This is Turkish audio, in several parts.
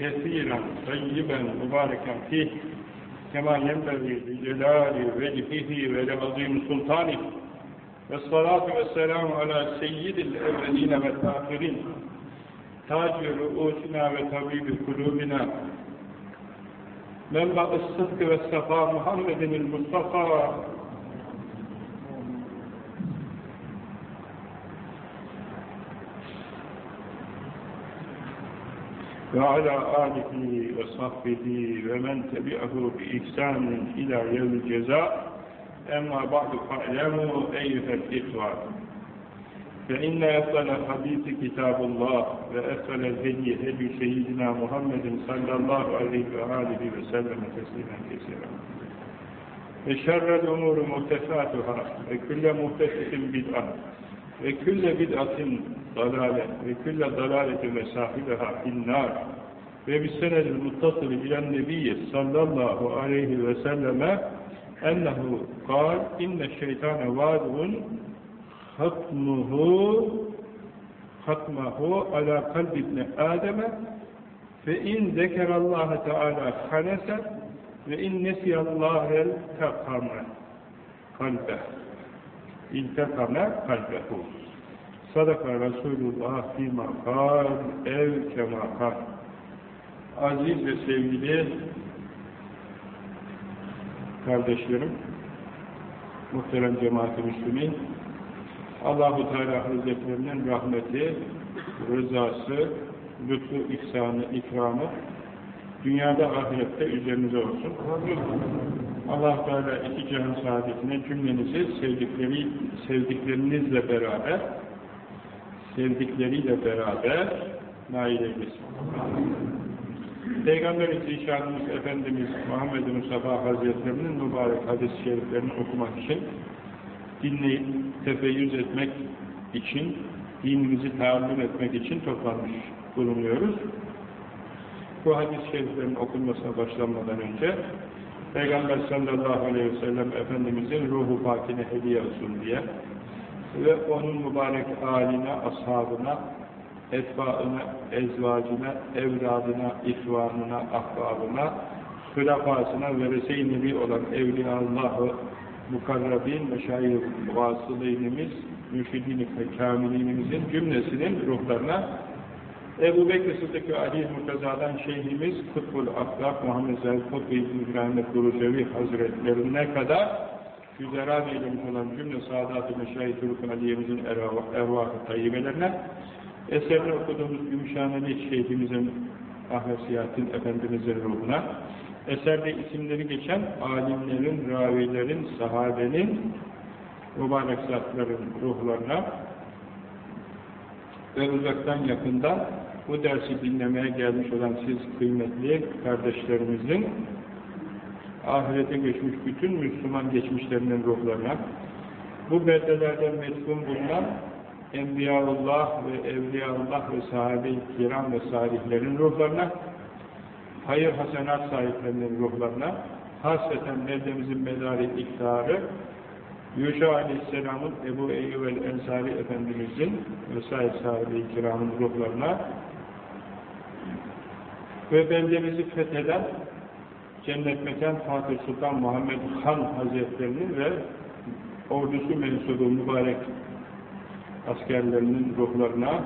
كثيرا طيبا مباركا فيه كما ينبغي لجلال وجهه ولعظيم سلطانه. والصلاة والسلام على سيد الأولين والآخرين تاج رؤوسنا وطبيب قلوبنا. منبع الصدق والصفاء محمد المصطفى. ve ala alihi ve sahbihi ve men tebi'ahu bi ihsanin ila yevmi ceza. Emma ba'du fa'lemu eyyühel ihvar ve inne efdala hadisi kitabullah ve efdala hediye hediye seyyidina Muhammedin sallallahu aleyhi ve alihi ve selleme teslimen kesiren ve şerrel umuru muhtesatuhâ ve külle muhtesesin bid'at ve külle bid'atin dalale ve külle dalaleti ve sahibeha finnâr ve bissenel muttasılı ilen nebiyye sallallahu aleyhi ve selleme ennehu kal inne şeytane vâdun hatmuhu hatmahu ala kalb ibni Adem'e fe in zekerallâhe teâlâ halese ve in nesiyallâhel tekame kalbe. İntekame kalbehu. Sadaka Resulullah fîmâ kâl, ev kemâ kâl. Aziz ve sevgili kardeşlerim, muhterem cemaat-i müslümin, Allah-u Teala Hazretlerinin rahmeti, rızası, lütfu, ihsanı, ikramı, dünyada ahirette üzerinize olsun. allah Teala iki cihan saadetine cümlenizi sevdikleri, sevdiklerinizle beraber sevdikleriyle beraber nail eylesin. Peygamber-i Zişanımız Efendimiz Muhammed Mustafa Hazretlerinin mübarek hadis-i şeriflerini okumak için, dinleyip tefeyyüz etmek için, dinimizi tahammül etmek için toplanmış bulunuyoruz. Bu hadis-i şeriflerin okunmasına başlanmadan önce Peygamber sallallahu aleyhi ve sellem Efendimizin ruhu pakine hediye olsun diye ve onun mübarek haline, ashabına, etbaına, ezvacına, evladına, ihvanına, ahbabına, hülafasına ve reseyneli olan Evliyaullah-ı mukarrabin, meşayih vasılaynimiz, mürşidin ve kamilinimizin cümlesinin ruhlarına Ebu Bekir Sıddık ve Ali Murtaza'dan Şeyhimiz Kutbul Ahlak Muhammed Zahid Kutbu İbn-i İbrahim Kurusevi Hazretlerine kadar güzeran eylemiş olan cümle Sadat-ı Meşayi Turuk Aliye'mizin ervah-ı tayyibelerine, eserini okuduğumuz Gümüşhaneli Şeyhimizin Ahvesiyatin Efendimizin ruhuna, eserde isimleri geçen alimlerin, ravilerin, sahabenin, mübarek zatların ruhlarına ve uzaktan yakından bu dersi dinlemeye gelmiş olan siz kıymetli kardeşlerimizin ahirete geçmiş bütün Müslüman geçmişlerinin ruhlarına, bu beldelerden metfun bulunan Enbiyaullah ve Evliyaullah ve sahabe-i kiram ve salihlerin ruhlarına, hayır hasenat sahiplerinin ruhlarına, hasreten beldemizin medarı iktidarı, Yuşa Aleyhisselam'ın Ebu Eyyub el-Ensari Efendimizin vesaire sahibi-i kiramın ruhlarına ve beldemizi fetheden Cennet Mekan Fatih Sultan Muhammed Han Hazretlerinin ve ordusu mensubu mübarek askerlerinin ruhlarına,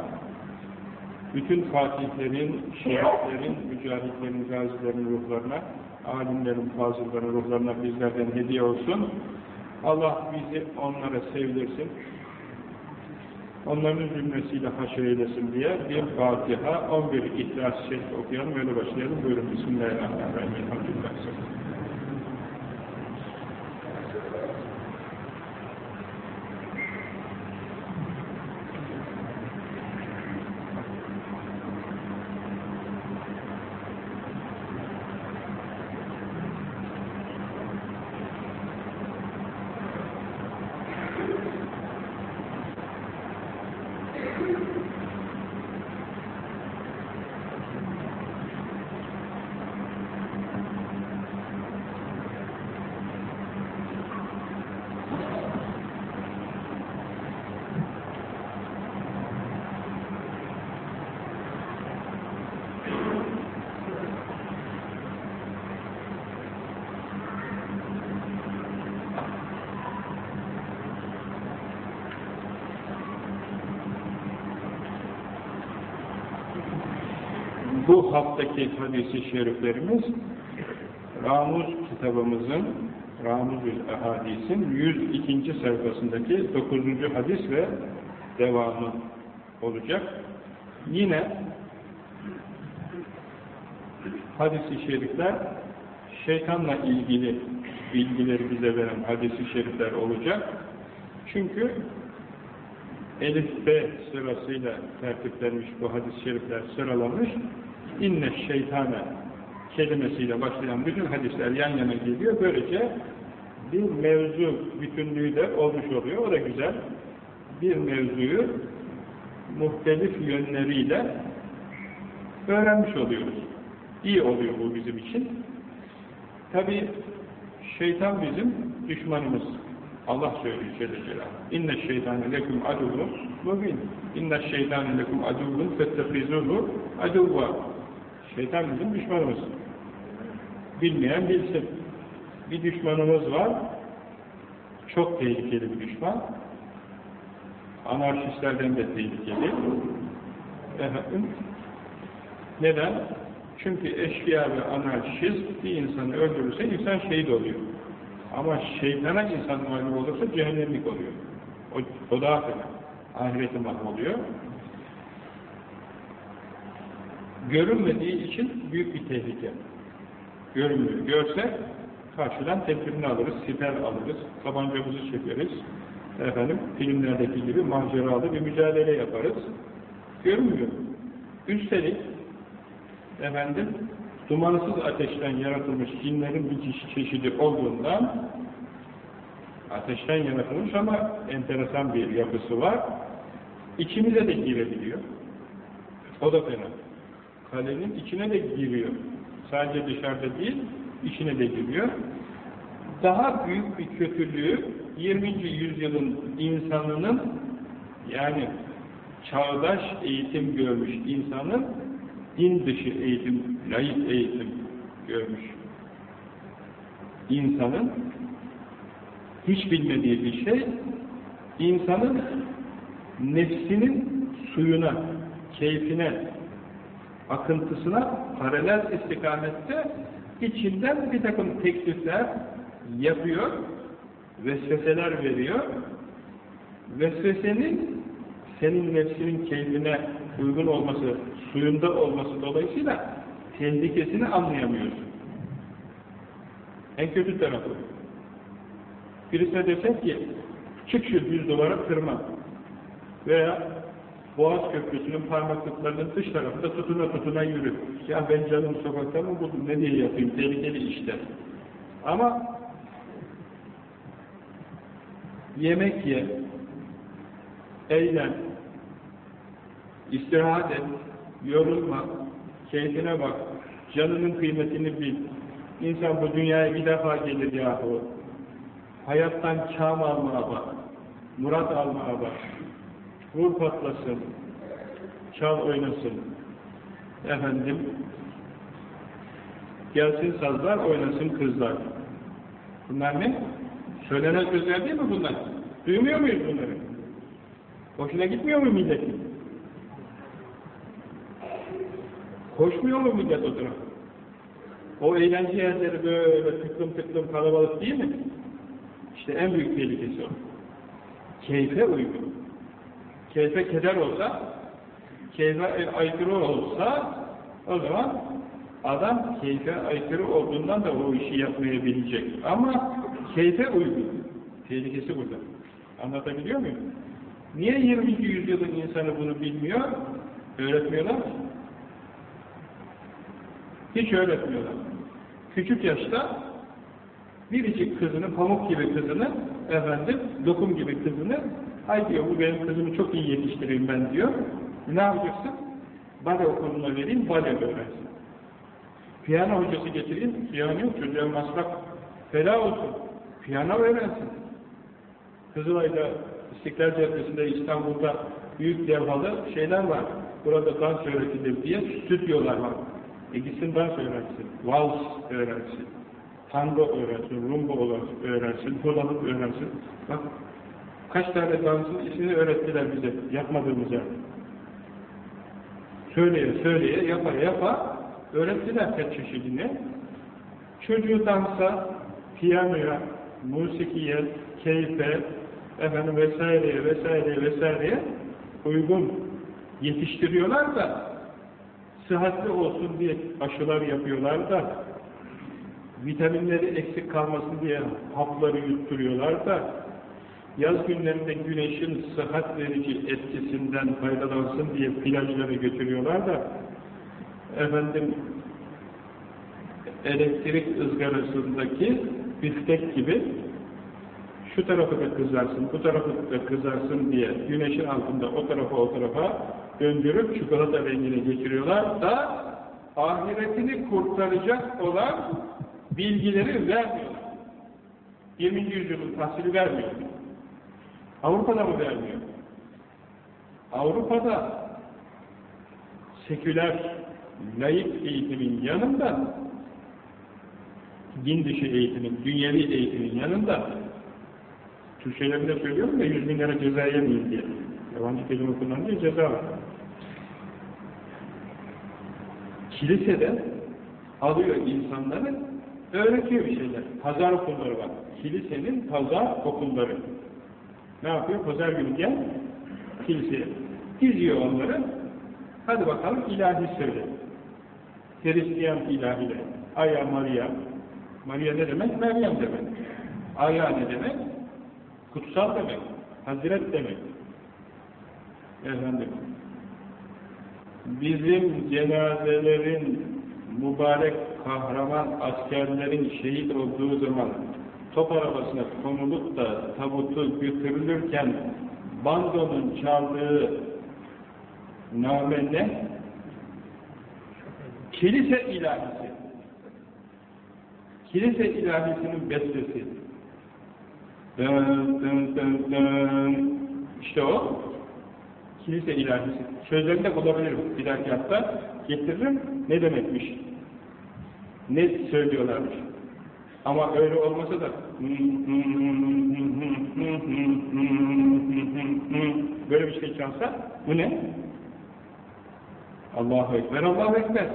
bütün fatihlerin, şehitlerin, mücahitlerin, gazilerin ruhlarına, alimlerin, fazılların ruhlarına bizlerden hediye olsun. Allah bizi onlara sevdirsin. Onların cümlesiyle haşr eylesin diye bir Fatiha, 11 İhlas-ı Şerif okuyalım, öyle başlayalım. Buyurun, Bismillahirrahmanirrahim. Elhamdülillah. Bu haftaki hadisi şeriflerimiz Ramuz kitabımızın Ramuzül Ahadis'in 102. sayfasındaki 9. hadis ve devamı olacak. Yine hadis-i şerifler şeytanla ilgili bilgileri bize veren hadis-i şerifler olacak. Çünkü Elif B sırasıyla tertiplenmiş bu hadis-i şerifler sıralanmış. İnne şeytane kelimesiyle başlayan bütün hadisler yan yana geliyor. Böylece bir mevzu bütünlüğü de olmuş oluyor. O da güzel. Bir mevzuyu muhtelif yönleriyle öğrenmiş oluyoruz. İyi oluyor bu bizim için. Tabi şeytan bizim düşmanımız. Allah söylüyor Celle Celaluhu. İnne şeytane lekum aduvun mubin. İnne şeytane lekum aduvun fettefizuhu aduvva. Şeytan bizim düşmanımız. Bilmeyen bilsin. Bir düşmanımız var. Çok tehlikeli bir düşman. Anarşistlerden de tehlikeli. Efendim, neden? Çünkü eşkıya ve anarşist bir insanı öldürürse insan şehit oluyor. Ama şeytana insan mağlup olursa cehennemlik oluyor. O, o daha fena. Ahireti mahvoluyor. Görünmediği için büyük bir tehlike. Görünmüyor. Görse karşıdan tedbirini alırız, siper alırız, tabancamızı çekeriz. Efendim, filmlerdeki gibi maceralı bir mücadele yaparız. Görünmüyor. Üstelik efendim, dumansız ateşten yaratılmış cinlerin bir çeşidi olduğundan ateşten yaratılmış ama enteresan bir yapısı var. İçimize de girebiliyor. O da fena. Kalenin içine de giriyor. Sadece dışarıda değil, içine de giriyor. Daha büyük bir kötülüğü 20. yüzyılın insanının yani çağdaş eğitim görmüş insanın din dışı eğitim, layık eğitim görmüş insanın hiç bilmediği bir şey insanın nefsinin suyuna, keyfine, akıntısına paralel istikamette içinden bir takım teklifler yapıyor, vesveseler veriyor. Vesvesenin senin nefsinin keyfine uygun olması, suyunda olması dolayısıyla tehlikesini anlayamıyorsun. En kötü tarafı. Birisine desek ki, çık şu yüz duvara tırman. Veya Boğaz Köprüsü'nün parmaklıklarının dış tarafında tutuna tutuna yürü. Ya ben canım sokakta mı buldum, ne diye yapayım, tehlikeli işte. Ama yemek ye, eğlen, istirahat et, yorulma, keyfine bak, canının kıymetini bil. İnsan bu dünyaya bir defa gelir yahu. Hayattan kâm almaya bak, murat almaya bak. Vur patlasın, çal oynasın. Efendim, gelsin sazlar, oynasın kızlar. Bunlar ne? Söylenen sözler değil mi bunlar? Duymuyor muyuz bunları? Hoşuna gitmiyor mu milletin? Koşmuyor mu millet o tarafa? O eğlence yerleri böyle tıklım tıklım kalabalık değil mi? İşte en büyük tehlikesi o. Keyfe uygun. Keyfe keder olsa, keyfe aykırı olsa, o zaman adam keyfe aykırı olduğundan da o işi yapmayabilecek. Ama keyfe uygun. Tehlikesi burada. Anlatabiliyor muyum? Niye 20. yüzyılın insanı bunu bilmiyor? Öğretmiyorlar? Hiç öğretmiyorlar. Küçük yaşta biricik kızını, pamuk gibi kızını, efendim, dokum gibi kızını, hay diyor bu benim kızımı çok iyi yetiştireyim ben diyor. Ne yapacaksın? Bale okuluna vereyim, bale öğrensin. Piyano hocası getireyim, piyano yok, çocuğa masraf fela olsun. Piyano öğrensin. Kızılay'da, İstiklal Caddesi'nde, İstanbul'da büyük devhalı şeyler var. Burada dans öğretilir diye stüdyolar var. E gitsin dans öğrensin, vals öğrensin, tango öğrensin, rumba öğrensin, hulalık öğrensin. Bak, kaç tane dansın ismini öğrettiler bize, yapmadığımız yer. Söyleye söyleye yapa yapa öğrettiler kaç çeşidini. Çocuğu dansa, piyanoya, musikiye, keyfe, efendim vesaireye vesaireye vesaireye uygun yetiştiriyorlar da sıhhatli olsun diye aşılar yapıyorlar da vitaminleri eksik kalmasın diye hapları yutturuyorlar da yaz günlerinde güneşin sıhhat verici etkisinden faydalansın diye plajlara götürüyorlar da efendim elektrik ızgarasındaki biftek gibi şu tarafı da kızarsın, bu tarafı da kızarsın diye güneşin altında o tarafa o tarafa döndürüp çikolata rengine getiriyorlar da ahiretini kurtaracak olan bilgileri vermiyor. 20. yüzyılın tahsili vermiyor. Avrupa'da mı vermiyor? Avrupa'da seküler, layık eğitimin yanında din dışı eğitimin, dünyevi eğitimin yanında Türkçelerini de söylüyorum da yüz bin lira ceza yemeyin diye. Yabancı kelime kullanınca ceza var. Kilisede alıyor insanları, öğretiyor bir şeyler. Pazar okulları var. Kilisenin pazar okulları. Ne yapıyor? Pazar günü gel, kiliseye. Diziyor onları. Hadi bakalım ilahi söyle. Hristiyan ilahiler. Aya Maria. Maria ne demek? Meryem demek. Aya ne demek? Kutsal demek. Hazret demek. Efendim. Bizim cenazelerin mübarek kahraman askerlerin şehit olduğu zaman top arabasına konulup da tabutu götürülürken bandonun çaldığı name? Kilise ilahisi. Kilise ilahisinin bestesi. Dın dın dın dın. İşte o. Kilise ilahisi. Sözlerini de bulabilirim. Bir dahaki hafta getiririm. Ne demekmiş? Ne söylüyorlarmış? Ama öyle olmasa da böyle bir şey çalsa bu ne? Allahu Ekber, Allahu Ekber.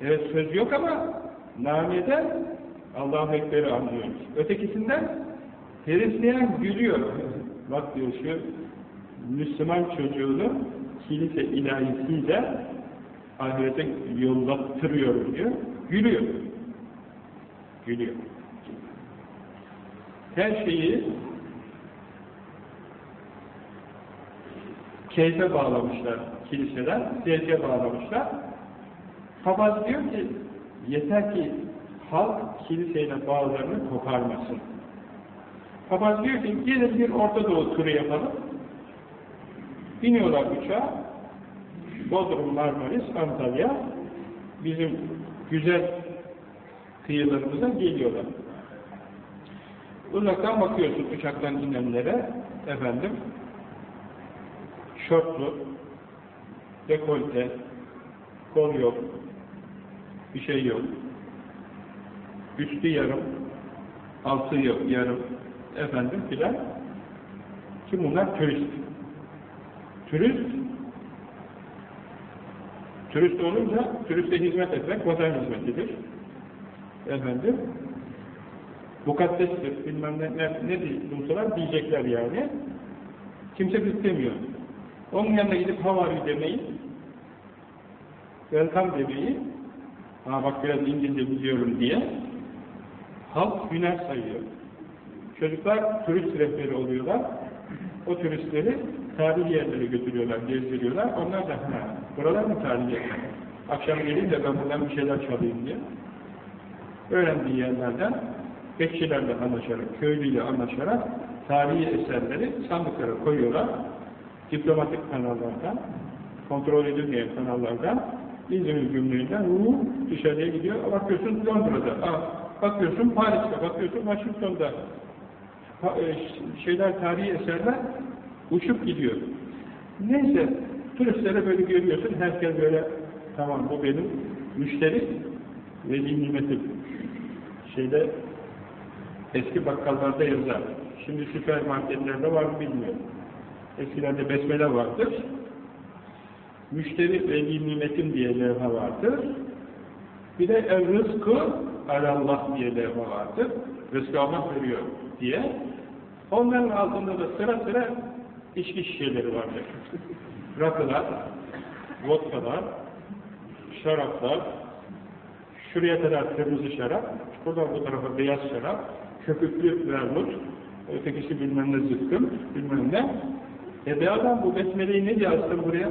Evet söz yok ama nameden Allahu Ekber'i anlıyoruz. Ötekisinden Hristiyan gülüyor. Bak diyor şu Müslüman çocuğunu kilise ilahisiyle ahirete yollattırıyor diyor. Gülüyor. Gülüyor. Her şeyi keyfe bağlamışlar kiliseler, zevke bağlamışlar. Papaz diyor ki, yeter ki halk kiliseyle bağlarını koparmasın. Papaz diyor ki, gelin bir Orta Doğu turu yapalım. Biniyorlar uçağa, Bodrum, Marmaris, Antalya, bizim güzel kıyılarımıza geliyorlar. Uzaktan bakıyorsun uçaktan inenlere, efendim, şortlu, dekolte, kol yok, bir şey yok, üstü yarım, altı yok, yarım, efendim filan. Kim bunlar? Turist. Turist, turist olunca, turiste hizmet etmek vatan hizmetidir. Efendim, mukaddestir, bilmem ne, ne, ne bulsalar diyecekler yani. Kimse istemiyor. Onun yanına gidip havari demeyi, welcome demeyi, ha bak biraz İngilizce biliyorum diye, halk günah sayıyor. Çocuklar turist rehberi oluyorlar, o turistleri tarihi yerlere götürüyorlar, gezdiriyorlar, onlar da ha, buralar mı tarihi yerler? Akşam gelin de ben buradan bir şeyler çalayım diye. Öğrendiği yerlerden bekçilerle anlaşarak, köylüyle anlaşarak tarihi eserleri sandıklara koyuyorlar. Diplomatik kanallardan, kontrol edilmeyen kanallardan, İzmir gümrüğünden uuu dışarıya gidiyor. Bakıyorsun Londra'da, aa, bakıyorsun Paris'te, bakıyorsun Washington'da. Ha, e, şeyler, tarihi eserler uçup gidiyor. Neyse, turistlere böyle görüyorsun, herkes böyle, tamam bu benim müşteri ve nimetim. Şeyde, eski bakkallarda yazar. Şimdi süpermarketlerde var mı bilmiyorum. Eskilerde besmele vardır. müşteri ve nimetin diye levha vardır. Bir de ev rızkı alallah diye levha vardır. Rızkı Allah veriyor diye. Onların altında da sıra sıra içki şişeleri vardır. Rakılar, vodkalar, şaraplar, şuraya kadar kırmızı şarap, buradan bu tarafa beyaz şarap, köpüklü vermut, ötekisi bilmem ne zıkkım, bilmem ne. E be adam bu besmeleyi ne diye astın buraya?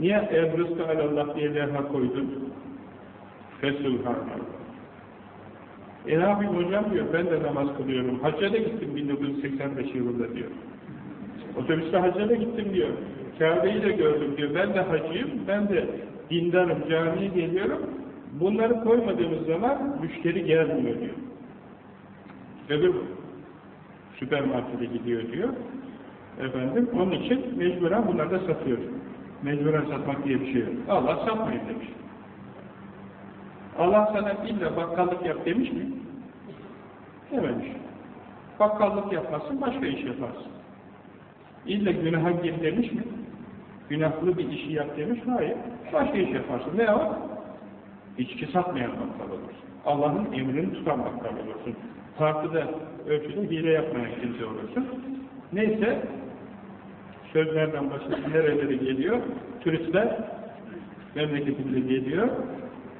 Niye rızkı alallah diye levha koydun? Fesubhanallah. E ne yapayım hocam diyor, ben de namaz kılıyorum. Hacca da gittim 1985 yılında diyor. Otobüste hacca da gittim diyor. Kabe'yi de gördüm diyor. Ben de hacıyım, ben de dindarım, camiye geliyorum. Bunları koymadığımız zaman müşteri gelmiyor diyor. Öbür süpermarkete gidiyor diyor. Efendim, onun için mecburen bunları da satıyoruz. Mecburen satmak diye bir şey yok. Allah satmayın demiş. Allah sana illa bakkallık yap demiş mi? Dememiş. Bakkallık yapmazsın, başka iş yaparsın. İlla günaha gir demiş mi? Günahlı bir işi yap demiş mi? Hayır. Başka iş yaparsın. Ne var? İçki satmayan bakkal olursun. Allah'ın emrini tutan bakkal olursun. Farklı ölçüde hile yapmayan kimse olursun. Neyse, sözlerden başka nerelere geliyor? Turistler memleketimize geliyor.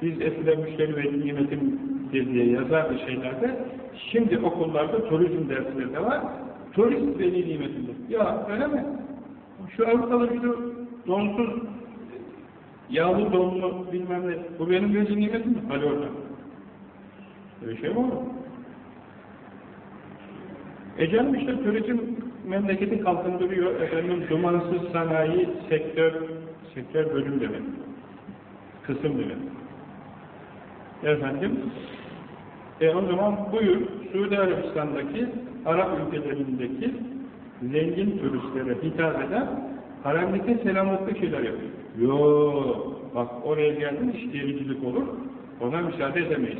Biz eskiden müşteri ve nimetin diye yazardı şeylerde. Şimdi okullarda turizm dersleri de var. Turist veli nimetinde. Ya öyle mi? Şu Avrupalı bir donsuz, yağlı donlu bilmem ne. Bu benim veli nimetim mi? Hadi orada. Öyle şey mi olur? E canım işte turizm memleketi kalkındırıyor. Efendim dumansız sanayi sektör, sektör bölüm demek. Kısım demek. Efendim, e o zaman buyur Suudi Arabistan'daki Arap ülkelerindeki zengin turistlere hitap eden haremdeki selamlıklı şeyler yapıyor. Yo, bak oraya geldin işlericilik olur, ona müsaade edemeyiz.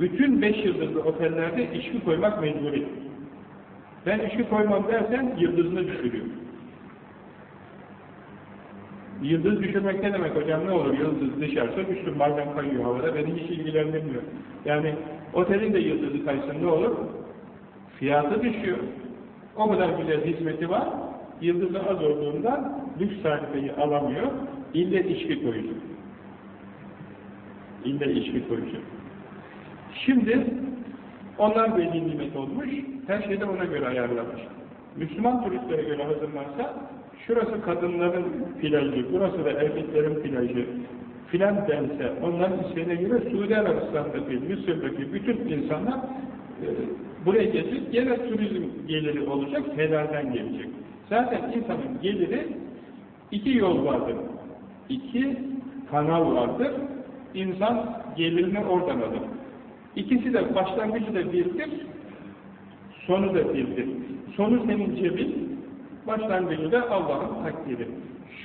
Bütün beş yıldızlı otellerde içki koymak mecburi. Ben içki koymam dersen yıldızını düşürüyor. Yıldız düşürmek ne demek hocam ne olur yıldız düşerse düştüm bazen kayıyor havada beni hiç ilgilendirmiyor. Yani otelin de yıldızı kaysın ne olur? Fiyatı düşüyor. O kadar güzel hizmeti var. Yıldızı az olduğundan lüks tarifeyi alamıyor. İlle içki koyucu. İlle içki koyucu. Şimdi onlar belli nimet olmuş. Her şeyde ona göre ayarlamış. Müslüman turistlere göre hazırlansa şurası kadınların plajı, burası da erkeklerin plajı filan dense, onların isteğine göre Suudi Arabistan'daki, Mısır'daki bütün insanlar e, buraya gelecek, gene turizm geliri olacak, helalden gelecek. Zaten insanın geliri iki yol vardır. İki kanal vardır. İnsan gelirini oradan alır. İkisi de başlangıcı da birdir, sonu da birdir. Sonu senin cebin, başlangıcı da Allah'ın takdiri.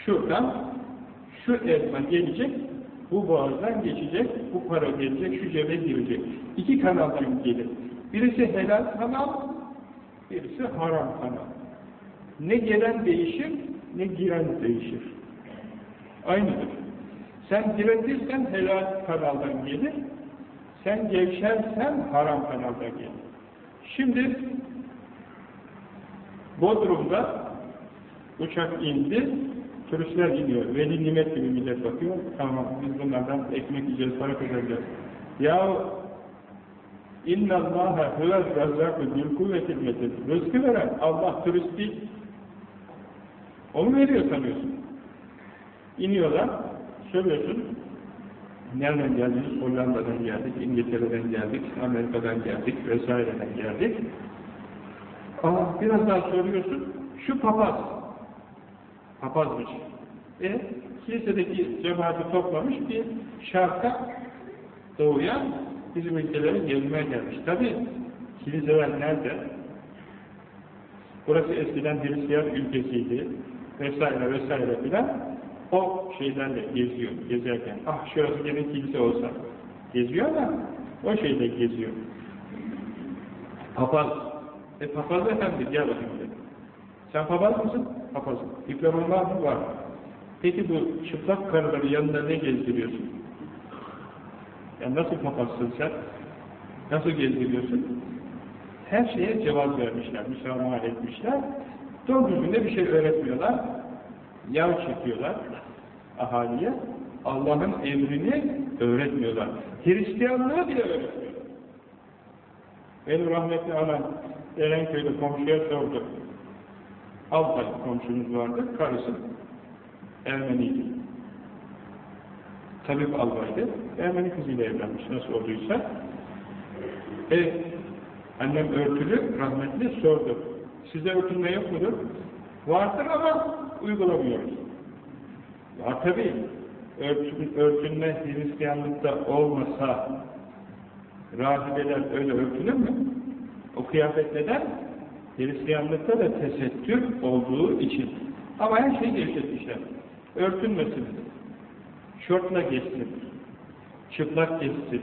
Şuradan şu elma gelecek, bu boğazdan geçecek, bu para gelecek, şu cebe girecek. İki kanaldan gelir. Birisi helal kanal, birisi haram kanal. Ne gelen değişir, ne giren değişir. Aynıdır. Sen diretirsen helal kanaldan gelir, sen gevşersen haram kanaldan gelir. Şimdi Bodrum'da uçak indi, turistler iniyor. Veli nimet gibi millet bakıyor. Tamam biz bunlardan ekmek yiyeceğiz, para kazanacağız. Ya İnna Allaha huvel razzakü bil kuvvetil metin. Rızkı veren Allah turist değil. Onu veriyor sanıyorsun. İniyorlar, söylüyorsun. Nereden geldiniz? Hollanda'dan geldik, İngiltere'den geldik, Amerika'dan geldik, vesaireden geldik. Aa, biraz daha soruyorsun, şu papaz. Papazmış. E, kilisedeki cemaati toplamış bir şarka doğuya bizim ülkelere gezmeye gelmiş. Tabi kiliseler nerede? Burası eskiden Hristiyan ülkesiydi. Vesaire vesaire filan. O şeylerle geziyor, gezerken. Ah şurası gene kilise olsa. Geziyor ama o şeyle geziyor. Papaz. E papaz efendi gel bakayım dedi. Sen papaz mısın? Papazım. Diploman var mı? Var. Peki bu çıplak karıları yanında ne gezdiriyorsun? Ya nasıl papazsın sen? Nasıl gezdiriyorsun? Her şeye cevap vermişler, müsamaha etmişler. Doğru düzgünde bir şey öğretmiyorlar. Yağ çekiyorlar ahaliye. Allah'ın emrini öğretmiyorlar. Hristiyanlığı bile öğretmiyorlar. Benim rahmetli anam Erenköy'de komşuya sordu. Altay komşumuz vardı, karısı Ermeniydi. Tabip albaydı. Ermeni kızıyla evlenmiş, nasıl olduysa. E, annem örtülü, rahmetli sordu. Size örtülme yok mudur? Vardır ama uygulamıyoruz. Var tabi. Örtün, örtünme Hristiyanlıkta olmasa rahibeler öyle örtülür mü? O kıyafet neden? Hristiyanlıkta da tesettür olduğu için. Ama her şeyi gevşetmişler. Örtünmesin. Şortla geçsin. Çıplak geçsin.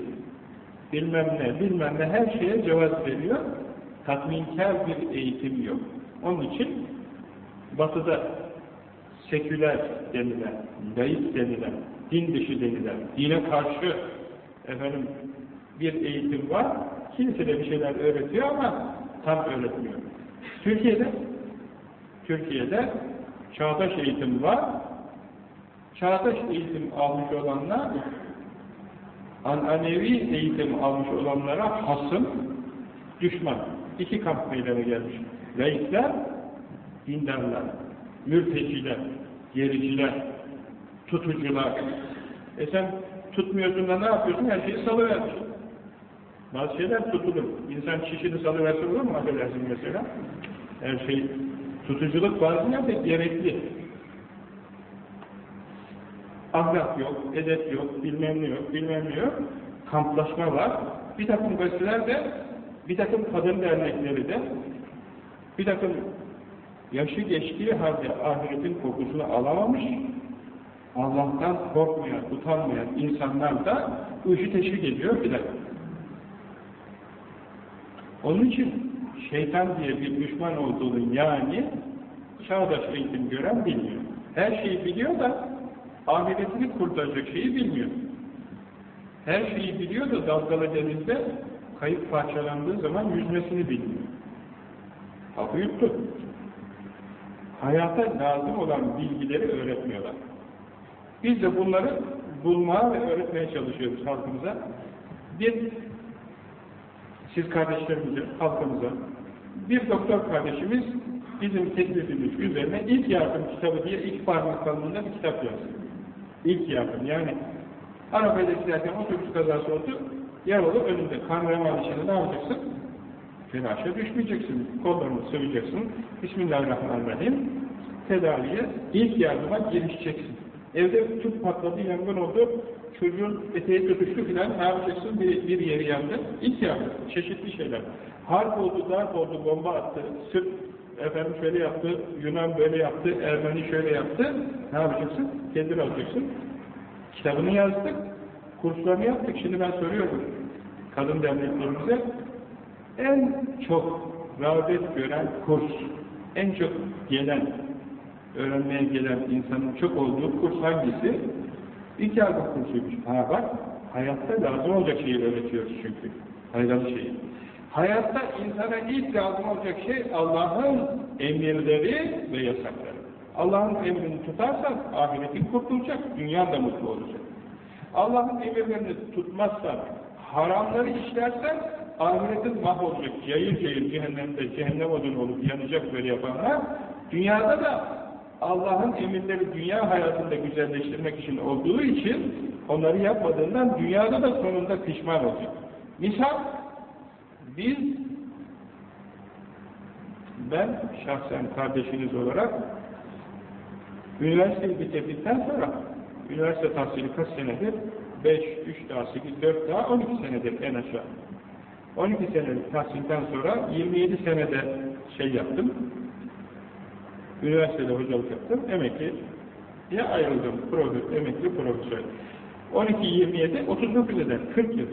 Bilmem ne, bilmem ne her şeye cevap veriyor. Tatminkar bir eğitim yok. Onun için batıda seküler denilen, layık denilen, din dışı denilen, dine karşı efendim bir eğitim var. Kimse de bir şeyler öğretiyor ama tam öğretmiyor. Türkiye'de Türkiye'de çağdaş eğitim var. Çağdaş eğitim almış olanlar ananevi eğitim almış olanlara hasım, düşman. İki kamp meydana gelmiş. Laikler, dindarlar, mürteciler, gericiler, tutucular. E sen tutmuyorsun da ne yapıyorsun? Her şeyi salıvermişsin. Bazı şeyler tutulur. İnsan çişini salıverse olur mu? Affedersin mesela. Her şey tutuculuk bazı yerde gerekli. Ahlak yok, edep yok, bilmem ne yok, bilmem ne yok. Kamplaşma var. Bir takım gazeteler de, bir takım kadın dernekleri de, bir takım yaşı geçtiği halde ahiretin kokusunu alamamış, Allah'tan korkmayan, utanmayan insanlar da işi teşvik ediyor filan. Onun için şeytan diye bir düşman olduğunu yani çağdaş eğitim gören bilmiyor. Her şeyi biliyor da ahiretini kurtaracak şeyi bilmiyor. Her şeyi biliyor da dalgalı denizde kayıp parçalandığı zaman yüzmesini bilmiyor. Hapı yuttu. Hayata lazım olan bilgileri öğretmiyorlar. Biz de bunları bulmaya ve öğretmeye çalışıyoruz halkımıza. Bir, siz kardeşlerimize, halkımıza, bir doktor kardeşimiz bizim teklifimiz üzerine ilk yardım kitabı diye ilk parmak kalınlığında bir kitap yazdı. İlk yardım yani arabayla giderken otobüs kazası oldu, yaralı önünde kan revan içinde ne yapacaksın? Telaşa düşmeyeceksin, kollarını sıvayacaksın, Bismillahirrahmanirrahim, tedaviye, ilk yardıma girişeceksin. Evde tüp patladı, yangın oldu, çocuğun eteği tutuştu filan, ne yapacaksın? Bir, bir yeri yandı. İlk yardım, çeşitli şeyler. Harp oldu, darp oldu, bomba attı, Sırp efendim şöyle yaptı, Yunan böyle yaptı, Ermeni şöyle yaptı. Ne yapacaksın? Tedbir alacaksın. Kitabını yazdık, kurslarını yaptık. Şimdi ben soruyorum kadın derneklerimize. En çok rağbet gören kurs, en çok gelen, öğrenmeye gelen insanın çok olduğu kurs hangisi? İlk yardım kursuymuş. Ha bak, hayatta lazım olacak şeyi öğretiyoruz çünkü. Faydalı şeyi. Hayatta insana ilk lazım olacak şey Allah'ın emirleri ve yasakları. Allah'ın emrini tutarsan ahiretin kurtulacak, dünya da mutlu olacak. Allah'ın emirlerini tutmazsan, haramları işlersen ahiretin mahvolacak, cayır cayır cehennemde, cehennem odun olup yanacak böyle yapanlar, dünyada da Allah'ın emirleri dünya hayatında güzelleştirmek için olduğu için onları yapmadığından dünyada da sonunda pişman olacak. Misal, biz ben şahsen kardeşiniz olarak üniversiteyi bitirdikten sonra üniversite tahsili kaç senedir? 5, 3 daha 8, 4 daha 12 senedir en aşağı. 12 senelik tahsilden sonra 27 senede şey yaptım. Üniversitede hocalık yaptım. Emekli ya ayrıldım. Profesör, emekli profesör. 12, 27, 39 eder. 40 yıl.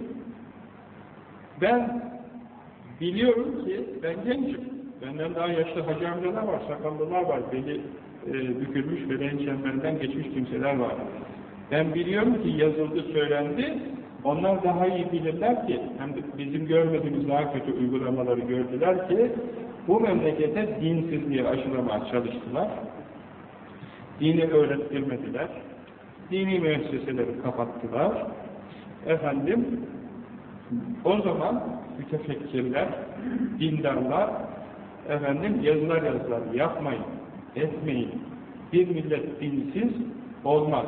Ben biliyorum ki ben gencim. Benden daha yaşlı hacı amcalar var, sakallılar var, beli e, bükülmüş feleğin çemberinden geçmiş kimseler var. Ben biliyorum ki yazıldı, söylendi, onlar daha iyi bilirler ki, hem de bizim görmediğimiz daha kötü uygulamaları gördüler ki, bu memlekete dinsizliği aşılamaya çalıştılar. Dini öğrettirmediler. Dini müesseseleri kapattılar. Efendim, o zaman mütefekkirler, dindarlar, efendim yazılar yazılar yapmayın, etmeyin. Bir millet dinsiz olmaz.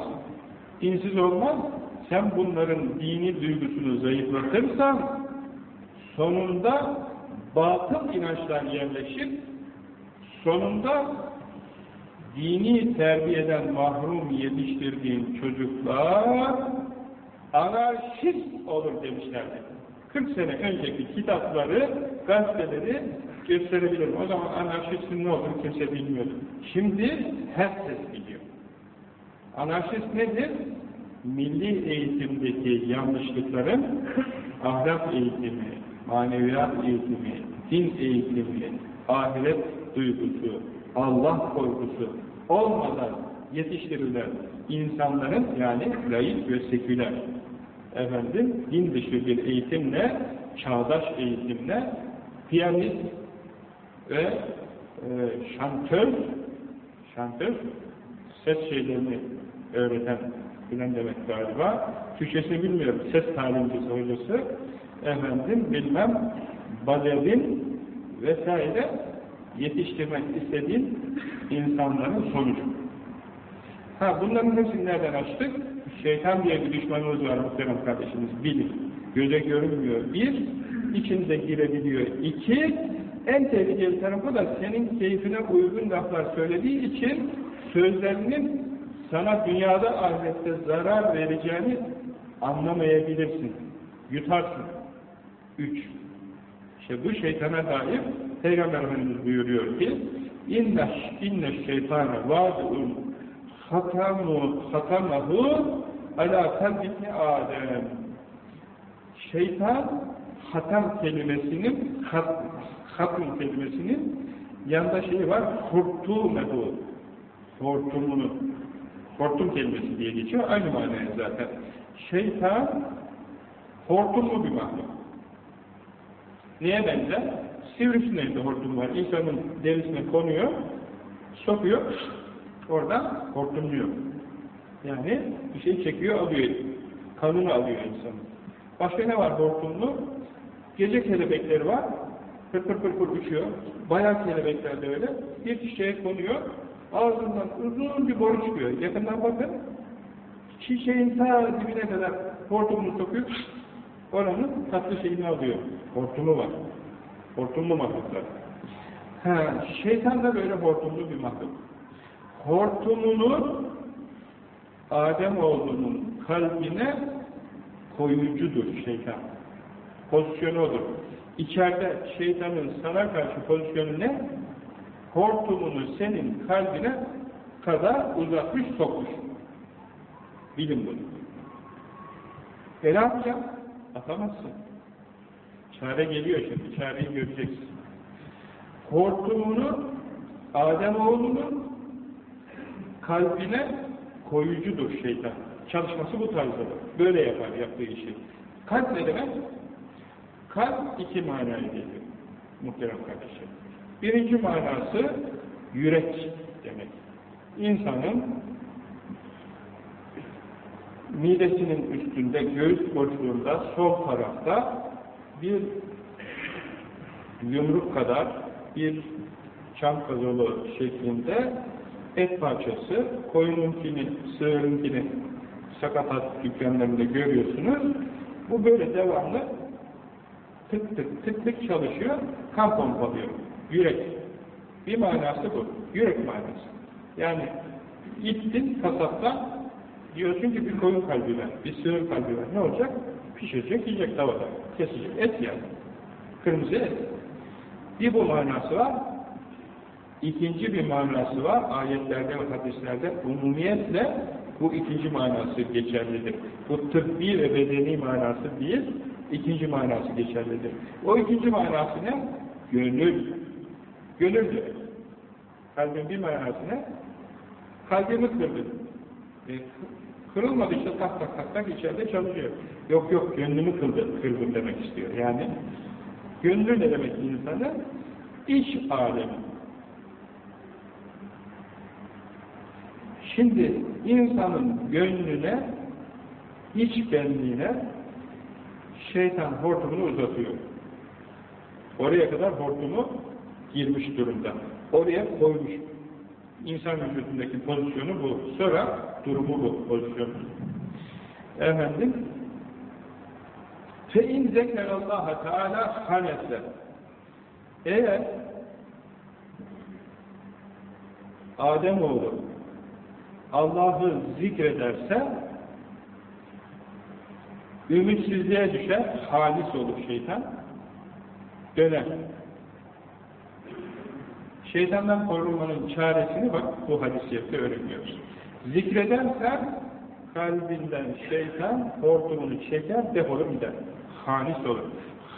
Dinsiz olmaz, sen bunların dini duygusunu zayıflatırsan, sonunda batıl inançlar yerleşir, sonunda dini terbiyeden mahrum yetiştirdiğin çocuklar anarşist olur demişlerdi. 40 sene önceki kitapları, gazeteleri gösterebilirim. O zaman anarşistin ne olduğunu kimse bilmiyordu. Şimdi herkes biliyor. Anarşist nedir? Milli eğitimdeki yanlışlıkların ahlak eğitimi, maneviyat eğitimi, din eğitimi, ahiret duygusu, Allah korkusu olmadan yetiştirilen insanların yani layık ve seküler efendim din dışı bir eğitimle çağdaş eğitimle piyanist ve e, şantör şantör ses şeylerini öğreten bilen demek galiba Türkçesini bilmiyorum ses talimcisi hocası efendim bilmem balerin vesaire yetiştirmek istediğin insanların sonucu. Ha bunların hepsini nereden açtık? Şeytan diye bir düşmanımız var muhterem kardeşimiz. Bilin. Göze görünmüyor. Bir, içinde girebiliyor. İki, en tehlikeli tarafı da senin keyfine uygun laflar söylediği için sözlerinin sana dünyada ahirette zarar vereceğini anlamayabilirsin. Yutarsın. Üç. İşte bu şeytana dair Peygamber Efendimiz buyuruyor ki inne, inne şeytana vâdu'un hatamu hatamahu ala kalbini Adem şeytan hatam kelimesinin hat, hatm kelimesinin yanında şey var hortumehu hortumunu hortum kelimesi diye geçiyor aynı manaya zaten şeytan hortumlu bir mahluk neye benzer? Sivrisineğinde hortum var. İnsanın derisine konuyor, sokuyor, oradan hortumluyor. Yani bir şey çekiyor, alıyor. Kanını alıyor insanın. Başka ne var hortumlu? Gece kelebekleri var. Pır pır pır pır uçuyor. Bayağı kelebekler de öyle. Bir çiçeğe konuyor. Ağzından uzun bir boru çıkıyor. Yakından bakın. Çiçeğin ta dibine kadar hortumunu sokuyor. Oranın tatlı şeyini alıyor. Hortumu var. Hortumlu mahluklar. Ha, şeytan da böyle hortumlu bir mahluk. Hortumunu Ademoğlunun kalbine koyucudur şeytan. Pozisyonu odur. İçeride şeytanın sana karşı pozisyonu ne? Hortumunu senin kalbine kadar uzatmış sokmuş. Bilin bunu. E ne yapacağım? Atamazsın. Çare geliyor şimdi, çareyi göreceksin. Hortumunu Ademoğlunun kalbine koyucudur şeytan. Çalışması bu tarzda. Böyle yapar yaptığı işi. Kalp ne demek? Kalp iki manaya geliyor. Muhterem kardeşim. Birinci manası yürek demek. İnsanın midesinin üstünde, göğüs boşluğunda, sol tarafta bir yumruk kadar bir çam kazolu şeklinde et parçası, koyununkini, sığırınkini sakatat dükkanlarında görüyorsunuz. Bu böyle devamlı tık tık tık tık çalışıyor, kan pompalıyor. Yürek. Bir manası bu. Yürek manası. Yani gittin kasaptan diyorsun ki bir koyun kalbi ver, bir sığır kalbi ver. Ne olacak? Pişirecek, yiyecek tavada. Kesecek. Et yani. Kırmızı et. Bir bu manası var. İkinci bir manası var. Ayetlerde ve hadislerde umumiyetle bu ikinci manası geçerlidir. Bu tıbbi ve bedeni manası değil, ikinci manası geçerlidir. O ikinci manası ne? Gönül. Gönüldür. Kalbin bir manası ne? Kalbimi kırdı. E, kırılmadı işte tak tak tak tak içeride çalışıyor. Yok yok gönlümü kırdı, kırdım demek istiyor. Yani gönlü ne demek insanı? İç alemi. Şimdi insanın gönlüne, iç benliğine şeytan hortumunu uzatıyor. Oraya kadar hortumu girmiş durumda. Oraya koymuş. İnsan vücudundaki pozisyonu bu. Sonra durumu bu pozisyonu. Efendim فَاِنْ ذَكَرَ اللّٰهَ Teala hanese Eğer Ademoğlu Allah'ı zikrederse ümitsizliğe düşer, halis olur şeytan, döner. Şeytandan korunmanın çaresini bak bu hadisiyette öğreniyoruz. Zikredersen kalbinden şeytan hortumunu çeker, defolur gider. Halis olur.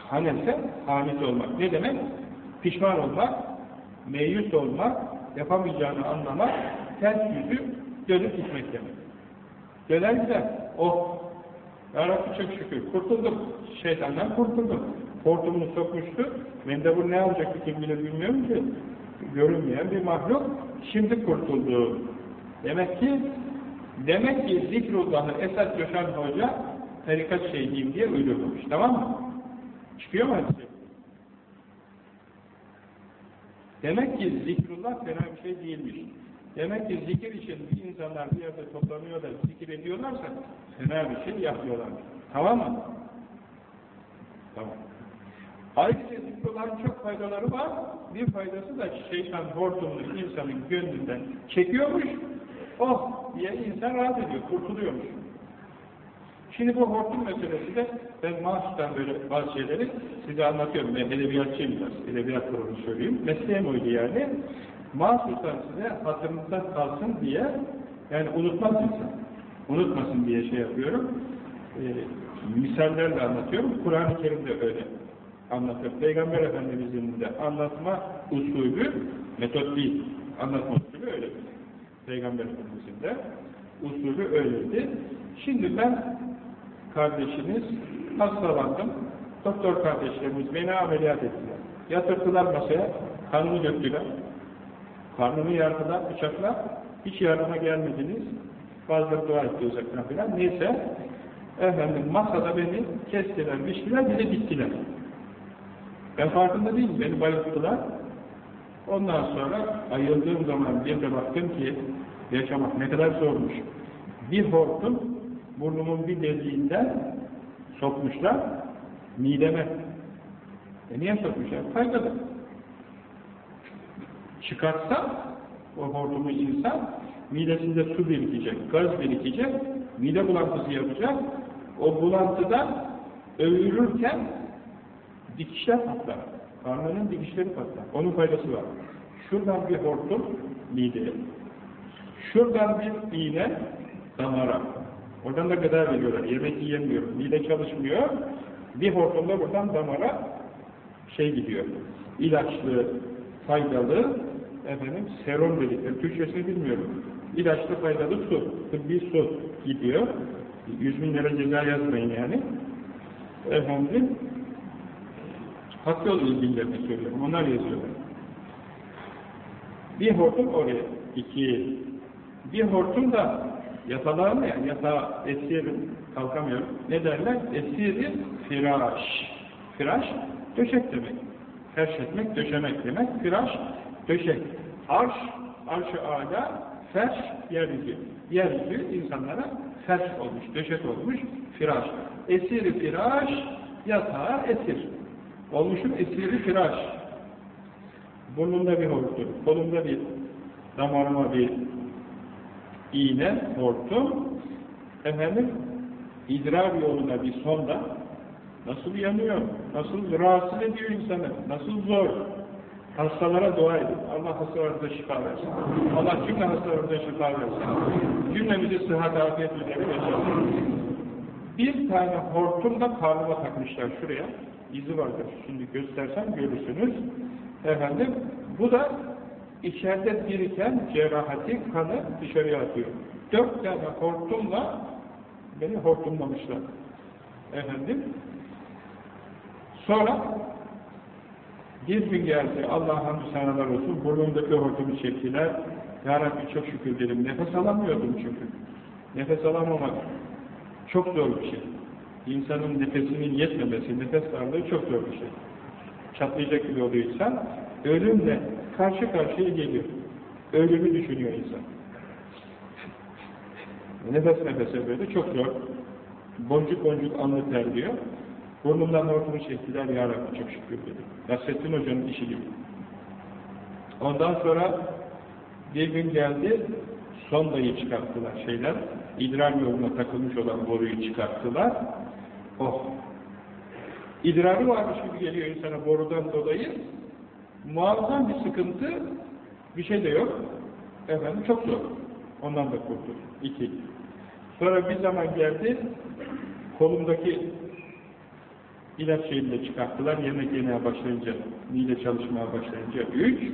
Hanese, halis olmak. Ne demek? Pişman olmak, meyus olmak, yapamayacağını anlamak, ters yüzü dönüp gitmek demek. Döner gider. Oh! Ya Rabbi çok şükür. Kurtuldum. Şeytandan kurtuldum. Hortumunu sokmuştu. Mendebur ne alacaktı kim bilir bilmiyorum ki. Görünmeyen bir mahluk. Şimdi kurtuldu. Demek ki demek ki zikrullahı Esat Coşan Hoca tarikat şeyhiyim diye uydurmuş. Tamam mı? Çıkıyor mu hadisi? Demek ki zikrullah fena bir şey değilmiş. Demek ki zikir için bir insanlar bir yerde toplanıyor da zikir ediyorlarsa fena bir şey yapıyorlar. Tamam mı? Tamam. Ayrıca zikrullahın çok faydaları var. Bir faydası da şeytan hortumunu insanın gönlünden çekiyormuş. Oh diye insan rahat ediyor, kurtuluyormuş. Şimdi bu hortum meselesi de ben mahsustan böyle bazı şeyleri size anlatıyorum. Ben edebiyatçıyım biraz. Edebiyat kurulu söyleyeyim. Mesleğim oydu yani. Mahsustan size hatırınızda kalsın diye yani unutmaz insan. Unutmasın diye şey yapıyorum. E, misallerle anlatıyorum. Kur'an-ı Kerim'de öyle anlatır. Peygamber Efendimiz'in de anlatma usulü metot değil. Anlatma usulü öyle. Peygamber Efendimiz'in de usulü öyleydi. Şimdi ben kardeşiniz hastalandım. Doktor kardeşlerimiz beni ameliyat ettiler. Yatırdılar masaya, kanını döktüler. Karnımı yardılar, bıçakla. Hiç yardıma gelmediniz. Bazıları dua etti uzaktan filan. Neyse, efendim masada beni kestiler, biçtiler, bir de bittiler. Ben farkında değilim, beni bayılttılar. Ondan sonra ayıldığım zaman bir de baktım ki yaşamak ne kadar zormuş. Bir hortum burnumun bir deliğinden sokmuşlar mideme. E niye sokmuşlar? Faydalı. Çıkarsa o hortumu insan midesinde su birikecek, gaz birikecek, mide bulantısı yapacak. O bulantıda övülürken dikişler patlar. Karnının dikişleri patlar. Onun faydası var. Şuradan bir hortum mideye. Şuradan bir iğne damara. Oradan da gıda veriyorlar. Yemek yiyemiyor. Mide çalışmıyor. Bir hortumda buradan damara şey gidiyor. İlaçlı, faydalı efendim serum dedikleri. Türkçesini bilmiyorum. İlaçlı faydalı su. Tıbbi su gidiyor. Yüz bin lira ceza yazmayın yani. Efendim Hak yol ilgililerini söylüyorum. Onlar yazıyorlar. Bir hortum oraya. iki. Bir hortum da yatalar mı ya? Yatağa esirim, kalkamıyorum. Ne derler? Esiri firaş. Firaş, döşek demek. Ferş etmek, döşemek demek. Firaş, döşek. Arş, arş-ı âlâ, ferş, yeryüzü. Yeryüzü insanlara ferş olmuş, döşek olmuş, firaş. Esiri firaş, yatağa esir. Olmuşum esiri firaş. Burnumda bir hortum, kolumda bir damarıma bir iğne, hortum, efendim idrar yoluna bir sonda nasıl yanıyor, nasıl rahatsız ediyor insanı, nasıl zor. Hastalara dua edin. Allah hastalarımıza şifa versin. Allah cümle hastalarımıza şifa versin. Cümlemizi sıhhat afiyet üzere. Bir tane hortum da karnıma takmışlar şuraya izi vardır. Şimdi göstersem görürsünüz. Efendim, bu da içeride biriken cerrahati, kanı dışarıya atıyor. Dört tane hortumla beni hortumlamışlar. Efendim, sonra bir gün geldi, Allah'a hamdü senalar olsun, burnumdaki hortumu çektiler. Ya Rabbi çok şükür dedim, nefes alamıyordum çünkü. Nefes alamamak çok zor bir şey. İnsanın nefesinin yetmemesi, nefes darlığı çok zor bir şey. Çatlayacak gibi oluyor insan. Ölümle karşı karşıya geliyor. Ölümü düşünüyor insan. Nefes nefese böyle çok zor. Boncuk boncuk anlı terliyor. Burnumdan hortumu çektiler, ya Rabbi çok şükür dedi. Nasrettin Hoca'nın işi gibi. Ondan sonra bir gün geldi, sondayı çıkarttılar şeyler, idrar yoluna takılmış olan boruyu çıkarttılar. Oh! İdrarı varmış gibi geliyor insana borudan dolayı. Muazzam bir sıkıntı, bir şey de yok. Efendim çok zor. Ondan da kurtul. İki. Sonra bir zaman geldi, kolumdaki ilaç şeyini çıkarttılar. Yemek yemeye başlayınca, mide çalışmaya başlayınca üç,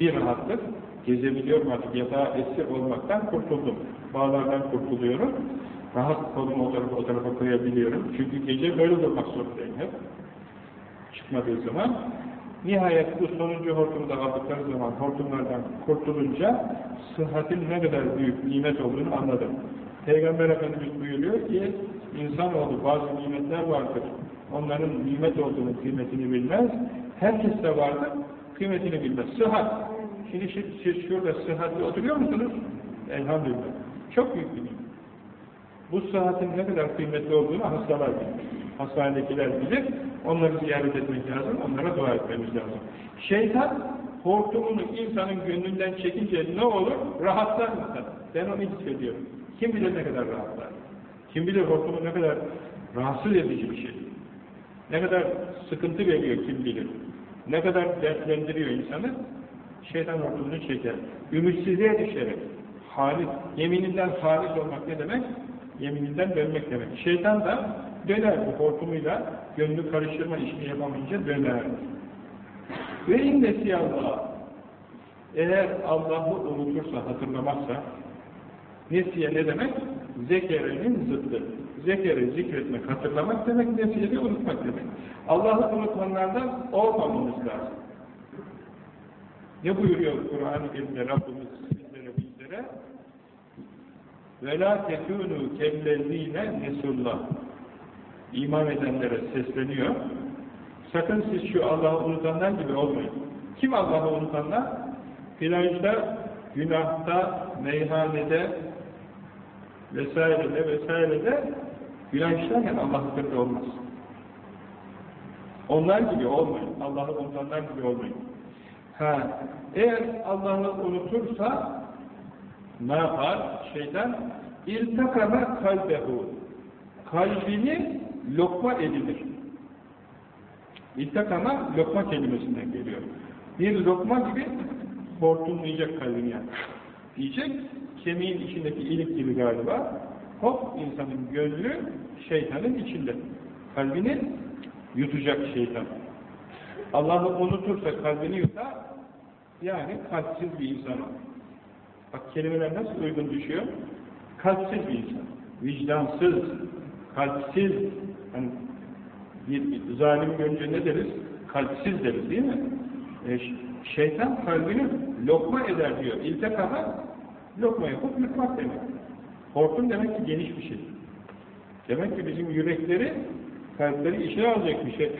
bir rahatlık. Gezebiliyorum artık yatağa esir olmaktan kurtuldum. Bağlardan kurtuluyorum. Rahat kolumu o tarafa o tarafa koyabiliyorum. Çünkü gece böyle durmak zorundayım hep. Çıkmadığı zaman. Nihayet bu sonuncu hortumu da aldıkları zaman hortumlardan kurtulunca sıhhatin ne kadar büyük nimet olduğunu anladım. Peygamber Efendimiz buyuruyor ki insanoğlu bazı nimetler vardır. Onların nimet olduğunu kıymetini bilmez. Herkes de vardır. Kıymetini bilmez. Sıhhat. Şimdi siz, şurada sıhhatli oturuyor musunuz? Elhamdülillah. Çok büyük bir nimet. Bu sıhhatin ne kadar kıymetli olduğunu hastalar bilir. Hastanedekiler bilir. Onları ziyaret etmek lazım. Onlara dua etmemiz lazım. Şeytan hortumunu insanın gönlünden çekince ne olur? Rahatlar insan. Ben onu hissediyorum. Kim bilir ne kadar rahatlar. Kim bilir hortumu ne kadar rahatsız edici bir şey. Ne kadar sıkıntı veriyor kim bilir. Ne kadar dertlendiriyor insanı. Şeytan hortumunu çeker. Ümitsizliğe düşerek. Halis, yemininden halis olmak ne demek? Yemininden dönmek demek. Şeytan da döner bu hortumuyla gönlü karıştırma işini yapamayınca döner. Ve innesi Allah. Eğer Allah'ı unutursa, hatırlamazsa, nesiye ne demek? Zekerenin zıttı. Zekere zikretmek, hatırlamak demek, nesiye de unutmak demek. Allah'ı unutanlardan olmamamız lazım. Ne buyuruyor Kur'an-ı Kerim'de Rabbimiz sizlere, bizlere? Ve la tekûnû kellezîne nesullâh. İman edenlere sesleniyor. Sakın siz şu Allah'ı unutanlar gibi olmayın. Kim Allah'ı unutanlar? Plajda, günahta, meyhanede vesairede vesairede günah işlerken Allah'ın kötü olmaz. Onlar gibi olmayın. Allah'ı unutanlar gibi olmayın. Ha, eğer Allah'ı unutursa ne yapar? Şeytan İltakama kalbehu kalbini lokma edilir. İltakama lokma kelimesinden geliyor. Bir lokma gibi hortumlayacak kalbini yani. Diyecek, kemiğin içindeki ilik gibi galiba, hop insanın gönlü şeytanın içinde. Kalbini yutacak şeytan. Allah'ı unutursa kalbini yutar, yani kalpsiz bir insan Bak kelimeler nasıl uygun düşüyor? Kalpsiz bir insan. Vicdansız, kalpsiz. Hani bir zalim görünce ne deriz? Kalpsiz deriz değil mi? E, şeytan kalbini lokma eder diyor. İltekama lokma yapıp yutmak demek. Hortum demek ki geniş bir şey. Demek ki bizim yürekleri, kalpleri işe alacak bir şey.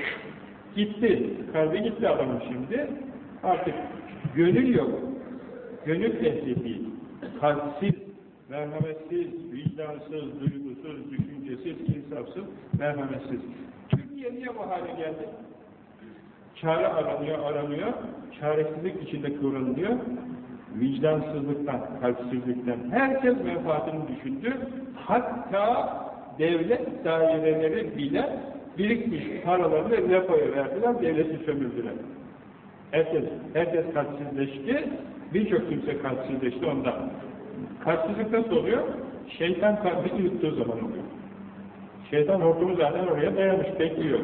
Gitti. Kalbi gitti adamın şimdi. Artık gönül yok. Gönül ehli değil. Kalpsiz, merhametsiz, vicdansız, duygusuz, düşüncesiz, insafsız, merhametsiz. Türkiye niye bu hale geldi? Çare aranıyor, aranıyor. Çaresizlik içinde kıvrılıyor. Vicdansızlıktan, kalpsizlikten. Herkes menfaatini düşündü. Hatta devlet daireleri bile birikmiş paralarını repoya verdiler, devleti sömürdüler. Herkes, herkes kalpsizleşti, birçok kimse kalpsizleşti ondan. Kalpsizlik nasıl oluyor? Şeytan kalbini yuttuğu zaman oluyor. Şeytan hortumu zaten oraya dayamış, bekliyor.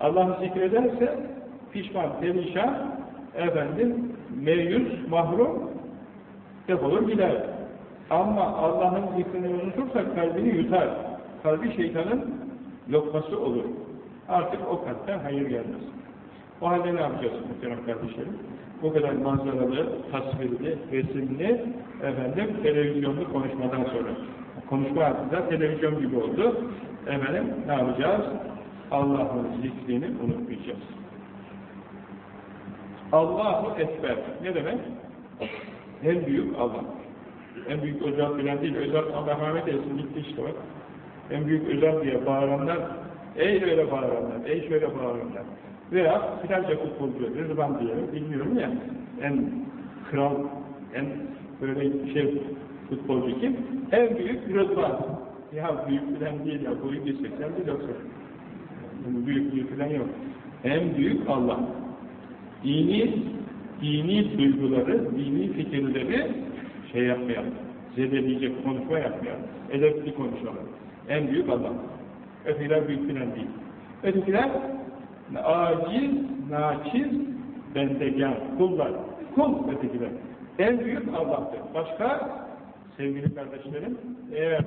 Allah'ı zikrederse pişman, perişan, efendim, meyyüz, mahrum defolur gider. Ama Allah'ın zikrini unutursa kalbini yutar. Kalbi şeytanın lokması olur. Artık o kalpten hayır gelmez. O halde ne yapacağız muhterem kardeşlerim? Bu kadar manzaralı, tasvirli, resimli, efendim, televizyonlu konuşmadan sonra. Konuşma hakkında televizyon gibi oldu. Efendim, ne yapacağız? Allah'ın zikrini unutmayacağız. Allahu Ekber. Ne demek? En büyük Allah. En büyük özel bilen değil. Özel Allah rahmet eylesin. Gitti işte bak. En büyük özel diye bağıranlar, ey öyle bağıranlar, ey şöyle bağıranlar. Veya filanca futbolcu, Rıdvan diyelim, bilmiyorum ya, en kral, en böyle şey futbolcu kim? En büyük Rıdvan. Ya büyük filan değil ya, boyu 1.80 bir yoksa. Büyük büyük filan yok. En büyük Allah. Dini, dini duyguları, dini fikirleri şey yapmayalım, zedeleyecek konuşma yapmayalım, edepli konuşalım. En büyük Allah. Ötekiler büyük filan değil. Ötekiler aciz, naçiz, bendegan, kullar. Kul ötekiler. En büyük Allah'tır. Başka sevgili kardeşlerim, eğer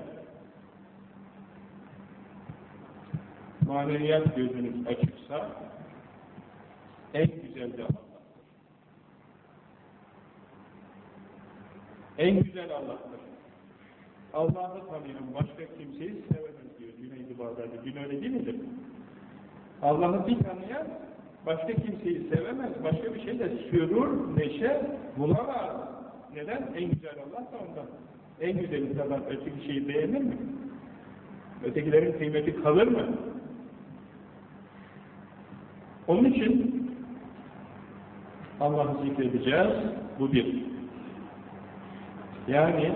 maneviyat gözünüz açıksa en güzel de Allah. En güzel Allah'tır. Allah'ı tanıyan başka kimseyi sevemez diyor Cüneydi Bağdadi. Gün öyle değil midir? Allah'ı bir tanıyan başka kimseyi sevemez, başka bir şeyle sürur, neşe bulamaz. Neden? En güzel Allah da ondan. En güzel insanlar öteki şeyi beğenir mi? Ötekilerin kıymeti kalır mı? Onun için Allah'ı zikredeceğiz. Bu bir. Yani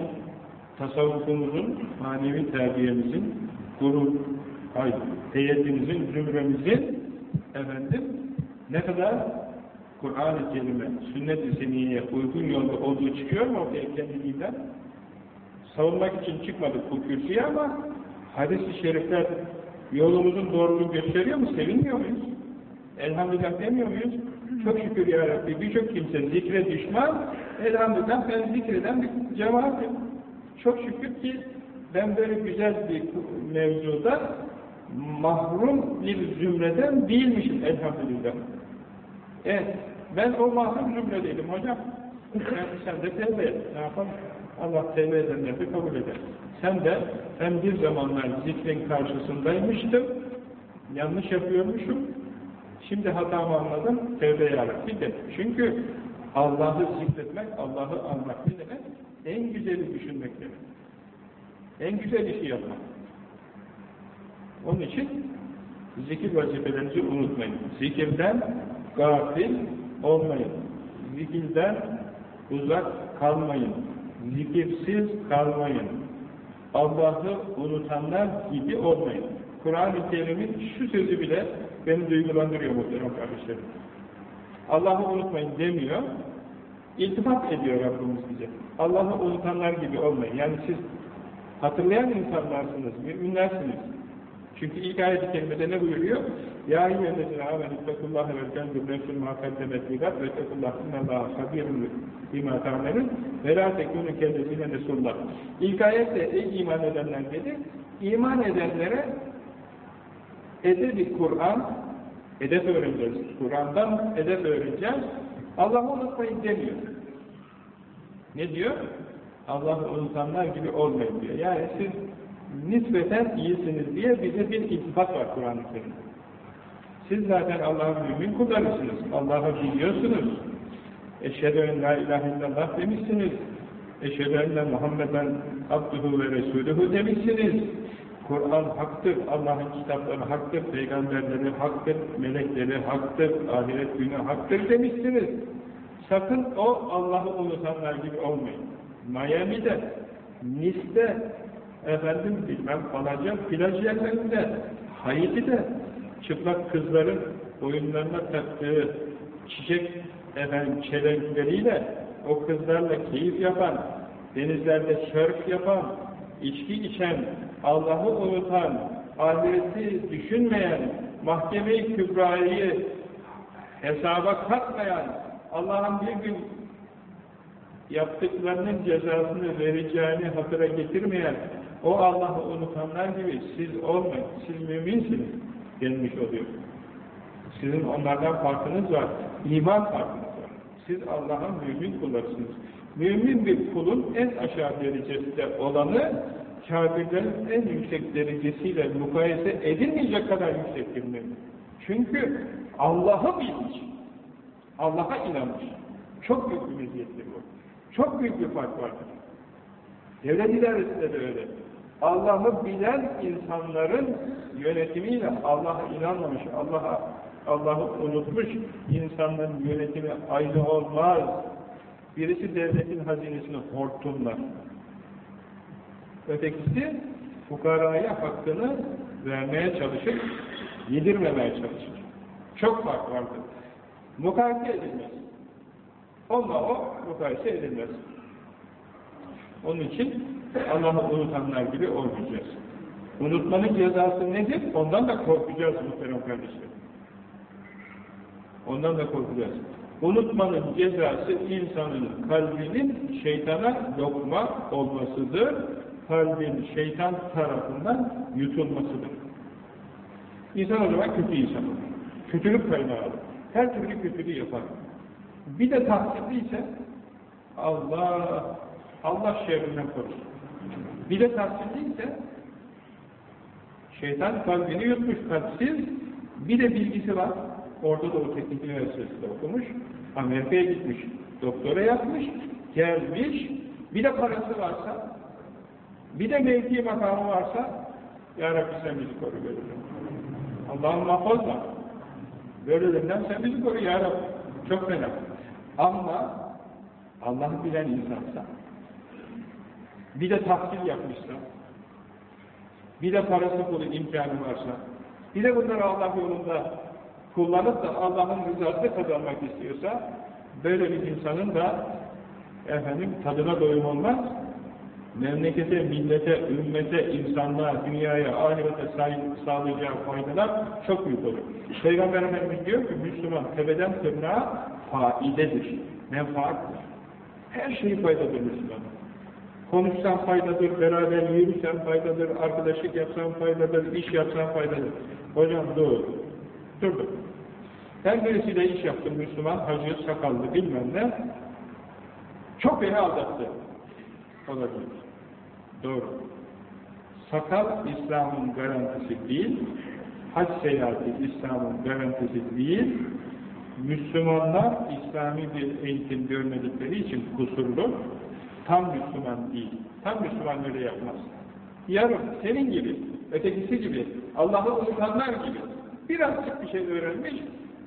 tasavvufumuzun, manevi terbiyemizin, gurur, hayır, heyetimizin, zümremizin efendim ne kadar Kur'an-ı Kerim'e, sünnet-i seniyeye uygun yolda olduğu çıkıyor mu ortaya kendiliğinden? Savunmak için çıkmadık bu kürsüye ama hadis-i şerifler yolumuzun doğruluğunu gösteriyor mu? Sevinmiyor muyuz? Elhamdülillah demiyor muyuz? Çok şükür ya Rabbi birçok kimse zikre düşman, elhamdülillah ben zikreden bir cemaatim. Çok şükür ki ben böyle güzel bir mevzuda mahrum bir zümreden değilmişim elhamdülillah. Evet, ben o mahrum zümredeydim hocam. Yani sen de tevbe et. Ne yapalım? Allah tevbe edenleri kabul eder. Sen de, ben bir zamanlar zikrin karşısındaymıştım, yanlış yapıyormuşum, şimdi hatamı anladım, tevbe yarabbi de. Çünkü Allah'ı zikretmek, Allah'ı anmak ne demek? En güzeli düşünmek demek. En güzel işi yapmak. Onun için zikir vazifelerinizi unutmayın. Zikirden gafil olmayın. Zikirden uzak kalmayın. Zikirsiz kalmayın. Allah'ı unutanlar gibi olmayın. Kur'an-ı Kerim'in şu sözü bile beni duygulandırıyor muhterem kardeşlerim. Allah'ı unutmayın demiyor, iltifat ediyor Rabbimiz bize. Allah'ı unutanlar gibi olmayın. Yani siz hatırlayan insanlarsınız, müminlersiniz. Çünkü ilk ayet-i kerimede ne buyuruyor? Ya eyyühellezine amenüttekullâhe vel kendur nefsül muhakkeddemet ligat ve tekullâh innallâhe habirun bimâ ta'melun ve lâ tekûnü kendisine nesullah. İlk ayette ey iman edenler dedi, iman edenlere edebi Kur'an, edep öğreneceğiz. Kur'an'dan edep öğreneceğiz. Allah'ı unutmayın demiyor. Ne diyor? Allah'ı unutanlar gibi olmayın diyor. Yani siz nispeten iyisiniz diye bize bir iltifat var Kur'an-ı Kerim'de. Siz zaten Allah'ın mümin kullarısınız. Allah'ı biliyorsunuz. Eşhedü en la ilahe illallah demişsiniz. Eşhedü enne Muhammeden abduhu ve resuluhu demişsiniz. Kur'an haktır, Allah'ın kitapları haktır, peygamberleri haktır, melekleri haktır, ahiret günü haktır demişsiniz. Sakın o Allah'ı unutanlar gibi olmayın. Miami'de, Nice'de, efendim bilmem falanca plaj yerlerinde, Haiti'de çıplak kızların oyunlarına taktığı çiçek efendim çelenkleriyle o kızlarla keyif yapan, denizlerde sörf yapan, içki içen, Allah'ı unutan, ahireti düşünmeyen, mahkeme-i kübrayı hesaba katmayan, Allah'ın bir gün yaptıklarının cezasını vereceğini hatıra getirmeyen, o Allah'ı unutanlar gibi siz olmayın, siz müminsiniz denmiş oluyor. Sizin onlardan farkınız var, iman farkınız var. Siz Allah'ın mümin kullarısınız. Mümin bir kulun en aşağı derecesinde olanı, kafirlerin en yüksek derecesiyle mukayese edilmeyecek kadar yüksek bir mümin. Çünkü Allah'ı bilmiş, Allah'a inanmış. Çok büyük bir meziyettir bu. Çok büyük bir fark vardır. Devlet idaresinde de öyle. Allah'ı bilen insanların yönetimiyle Allah'a inanmamış, Allah'a Allah'ı unutmuş insanların yönetimi aynı olmaz. Birisi devletin hazinesini hortumlar. Ötekisi fukaraya hakkını vermeye çalışır, yedirmemeye çalışır. Çok fark vardır. Mukayese edilmez. Onunla o mukayese edilmez. Onun için Allah'ı unutanlar gibi olmayacağız. Unutmanın cezası nedir? Ondan da korkacağız muhterem kardeşlerim. Ondan da korkacağız. Unutmanın cezası insanın kalbinin şeytana lokma olmasıdır. Kalbin şeytan tarafından yutulmasıdır. İnsan o zaman kötü insan olur. Kötülük kaynağı Her türlü kötülüğü yapar. Bir de tahsilliyse Allah Allah şerrinden korusun. Bir de tahsilliyse şeytan kalbini yutmuş kalpsiz bir de bilgisi var. Orada Doğu Teknik Üniversitesi'nde okumuş. Amerika'ya gitmiş. Doktora yapmış. Gelmiş. Bir de parası varsa bir de mevki makamı varsa Ya Rabbi sen bizi koru böyleden. Allah'ım mahvolma. Böylelerinden sen bizi koru Ya Rabbi. Çok fena. Ama Allah'ı bilen insansa bir de tahsil yapmışsa bir de parası pulu imkanı varsa bir de bunları Allah yolunda kullanıp da Allah'ın rızasını kazanmak istiyorsa böyle bir insanın da efendim tadına doyum olmaz memlekete, millete, ümmete, insanlığa, dünyaya, ahirete sağlayacağı faydalar çok büyük olur. Peygamber Efendimiz diyor ki Müslüman tepeden tırnağa faidedir, menfaattir. Her şeyi faydadır Müslüman. Konuşsan faydadır, beraber yürürsen faydadır, arkadaşlık yapsan faydadır, iş yapsan faydadır. Hocam dur, durdum. Ben birisiyle iş yaptım Müslüman, hacı, sakallı bilmem ne. Çok beni aldattı. Olabilir. Doğru. Sakal İslam'ın garantisi değil, hac seyahati İslam'ın garantisi değil, Müslümanlar İslami bir eğitim görmedikleri için kusurlu, tam Müslüman değil. Tam Müslüman öyle yapmaz. Yarın senin gibi, ötekisi gibi, Allah'ı unutanlar gibi birazcık bir şey öğrenmiş,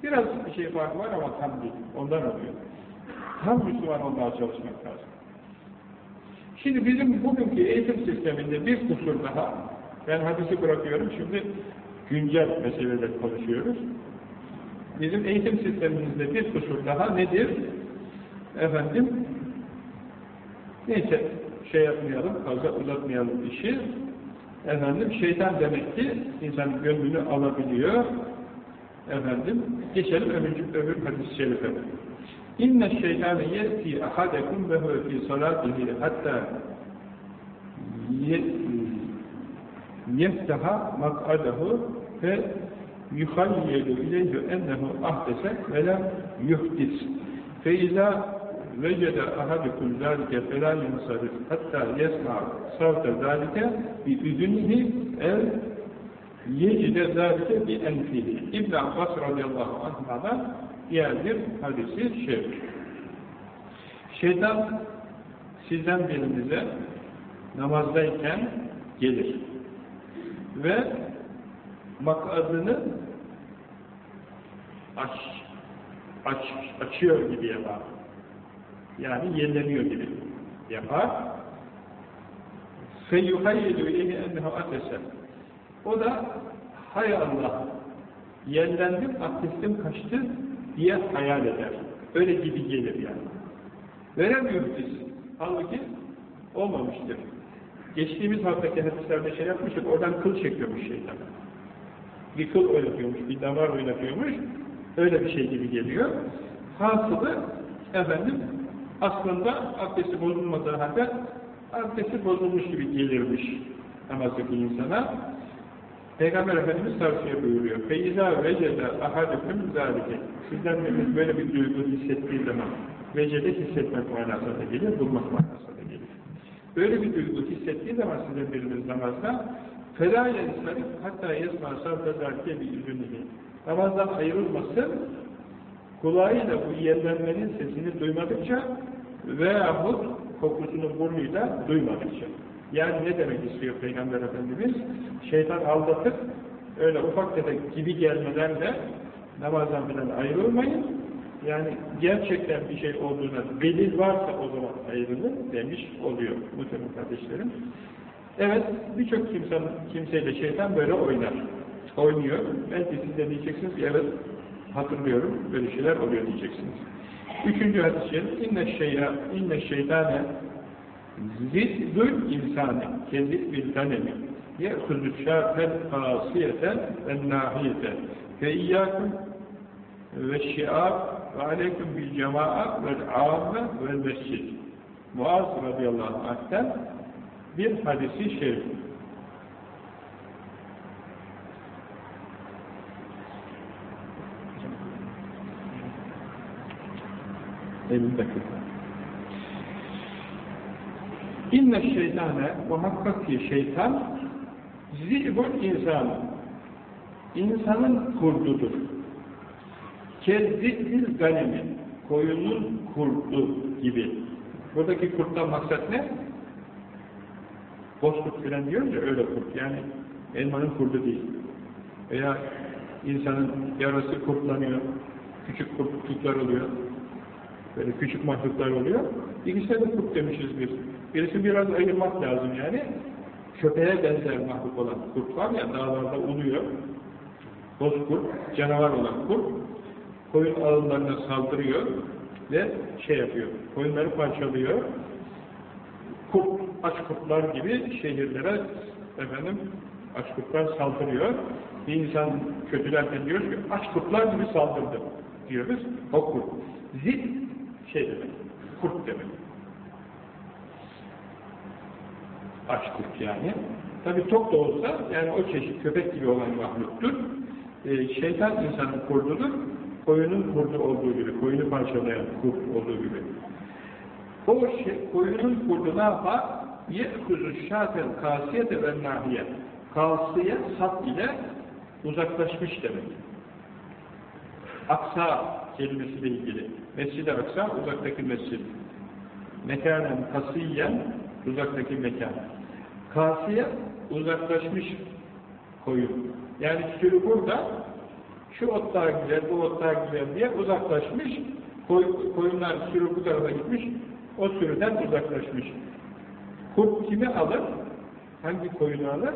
birazcık bir şey farkı var ama tam değil. Ondan oluyor. Tam Müslüman olmaya çalışmak lazım. Şimdi bizim bugünkü eğitim sisteminde bir kusur daha, ben hadisi bırakıyorum, şimdi güncel meseleleri konuşuyoruz. Bizim eğitim sistemimizde bir kusur daha nedir? Efendim, neyse şey yapmayalım, fazla uzatmayalım işi. Efendim, şeytan demek ki insanın gönlünü alabiliyor. Efendim, geçelim öbür, öbür hadis-i şerife. İnne şeytane yeti ahadekum ve huve fi salatihi hatta yeftaha mak'adahu ve yuhayyelu ileyhi ennehu ahdese ve la yuhdis fe izâ vecede ahadukum zâlike felâ yensarif hatta yesma savte zâlike bi üdünhi el yecide zâlike bi enfihi İbn Abbas radıyallahu anh'a'dan diğer hadisi şerif. Şeytan sizden birinize namazdayken gelir ve makadını aç, aç, açıyor gibi yapar. Yani yenileniyor gibi yapar. فَيُخَيِّلُ اِلَيْهِ اَنَّهُ اَتَسَ O da hay Allah yenlendim, abdestim kaçtı diye hayal eder. Öyle gibi gelir yani. Veremiyoruz biz. Halbuki olmamıştır. Geçtiğimiz haftaki hadislerde şey yapmıştık, oradan kıl çekiyormuş şeytan. Bir kıl oynatıyormuş, bir damar oynatıyormuş, öyle bir şey gibi geliyor. Hasılı efendim aslında abdesti bozulmadığı halde abdesti bozulmuş gibi gelirmiş namazdaki insana. Peygamber Efendimiz tavsiye buyuruyor. فَاِذَا وَجَدَ اَحَدُكُمْ ذَٰلِكَ Sizden biriniz böyle bir duygu hissettiği zaman vecede hissetmek manasına gelir, bulmak manasına gelir. Böyle bir duygu hissettiği zaman sizden biriniz namazda فَلَا يَنْسَرِفْ hatta يَسْمَا صَرْفَ ذَٰلِكَ بِاِذُنِهِ Namazdan ayrılmasın, kulağıyla bu yerlenmenin sesini duymadıkça veyahut kokusunu burnuyla duymadıkça. Yani ne demek istiyor Peygamber Efendimiz? Şeytan aldatıp öyle ufak tefek gibi gelmelerle namazdan bilen ayrılmayın. Yani gerçekten bir şey olduğuna delil varsa o zaman ayrılır demiş oluyor muhtemelen kardeşlerim. Evet, birçok kimseyle şeytan böyle oynar. Oynuyor. Belki siz de diyeceksiniz ki evet hatırlıyorum böyle şeyler oluyor diyeceksiniz. Üçüncü hadis-i şerif inne şeyya inne şeytane ziddül insani kezid bil ganemi ye'khudü şâfen kasiyeten en nâhiyete fe iyyâküm ve şi'ab ve aleyküm bil cema'a vel âmme vel mescid Muaz radıyallahu anh'ten bir hadisi şerif. Elli dakika. İnne şeytane muhakkak ki şeytan zibun insan insanın kurdudur. Kezzikil ganemi koyunun kurdu gibi. Buradaki kurttan maksat ne? Bozkurt filan diyoruz ya öyle kurt. Yani elmanın kurdu değil. Veya insanın yarası kurtlanıyor. Küçük kurtluklar oluyor. Böyle küçük mahluklar oluyor. İkisine de kurt demişiz biz. Birisi biraz ayırmak lazım yani. Köpeğe benzer mahluk olan kurt var ya dağlarda uluyor. Bozkurt, canavar olan kurt. Koyun ağınlarına saldırıyor ve şey yapıyor. Koyunları parçalıyor. Kurt, aç kurtlar gibi şehirlere efendim aç kurtlar saldırıyor. Bir insan kötülerken diyoruz ki aç kurtlar gibi saldırdı diyoruz. O kurt. Zil şey demek. Kurt demek. Aç kurt yani. Tabi tok da olsa yani o çeşit köpek gibi olan mahluktur. Ee, şeytan insanın kurdudur. Koyunun kurdu olduğu gibi, koyunu parçalayan kurt olduğu gibi. O şey, koyunun kurdu ne yapar? يَأْخُزُ şaten kasiyete ve nahiye. Kasiye sap ile uzaklaşmış demek. Aksa kelimesiyle ilgili. Mescid-i Aksa uzaktaki mescid. Mekanen kasiyen uzaktaki mekan. Kasiye uzaklaşmış koyun. Yani sürü burada şu ot daha güzel, bu ot daha güzel diye uzaklaşmış. Koy, koyunlar sürü bu tarafa gitmiş. O sürüden uzaklaşmış. Kurt kimi alır? Hangi koyunu alır?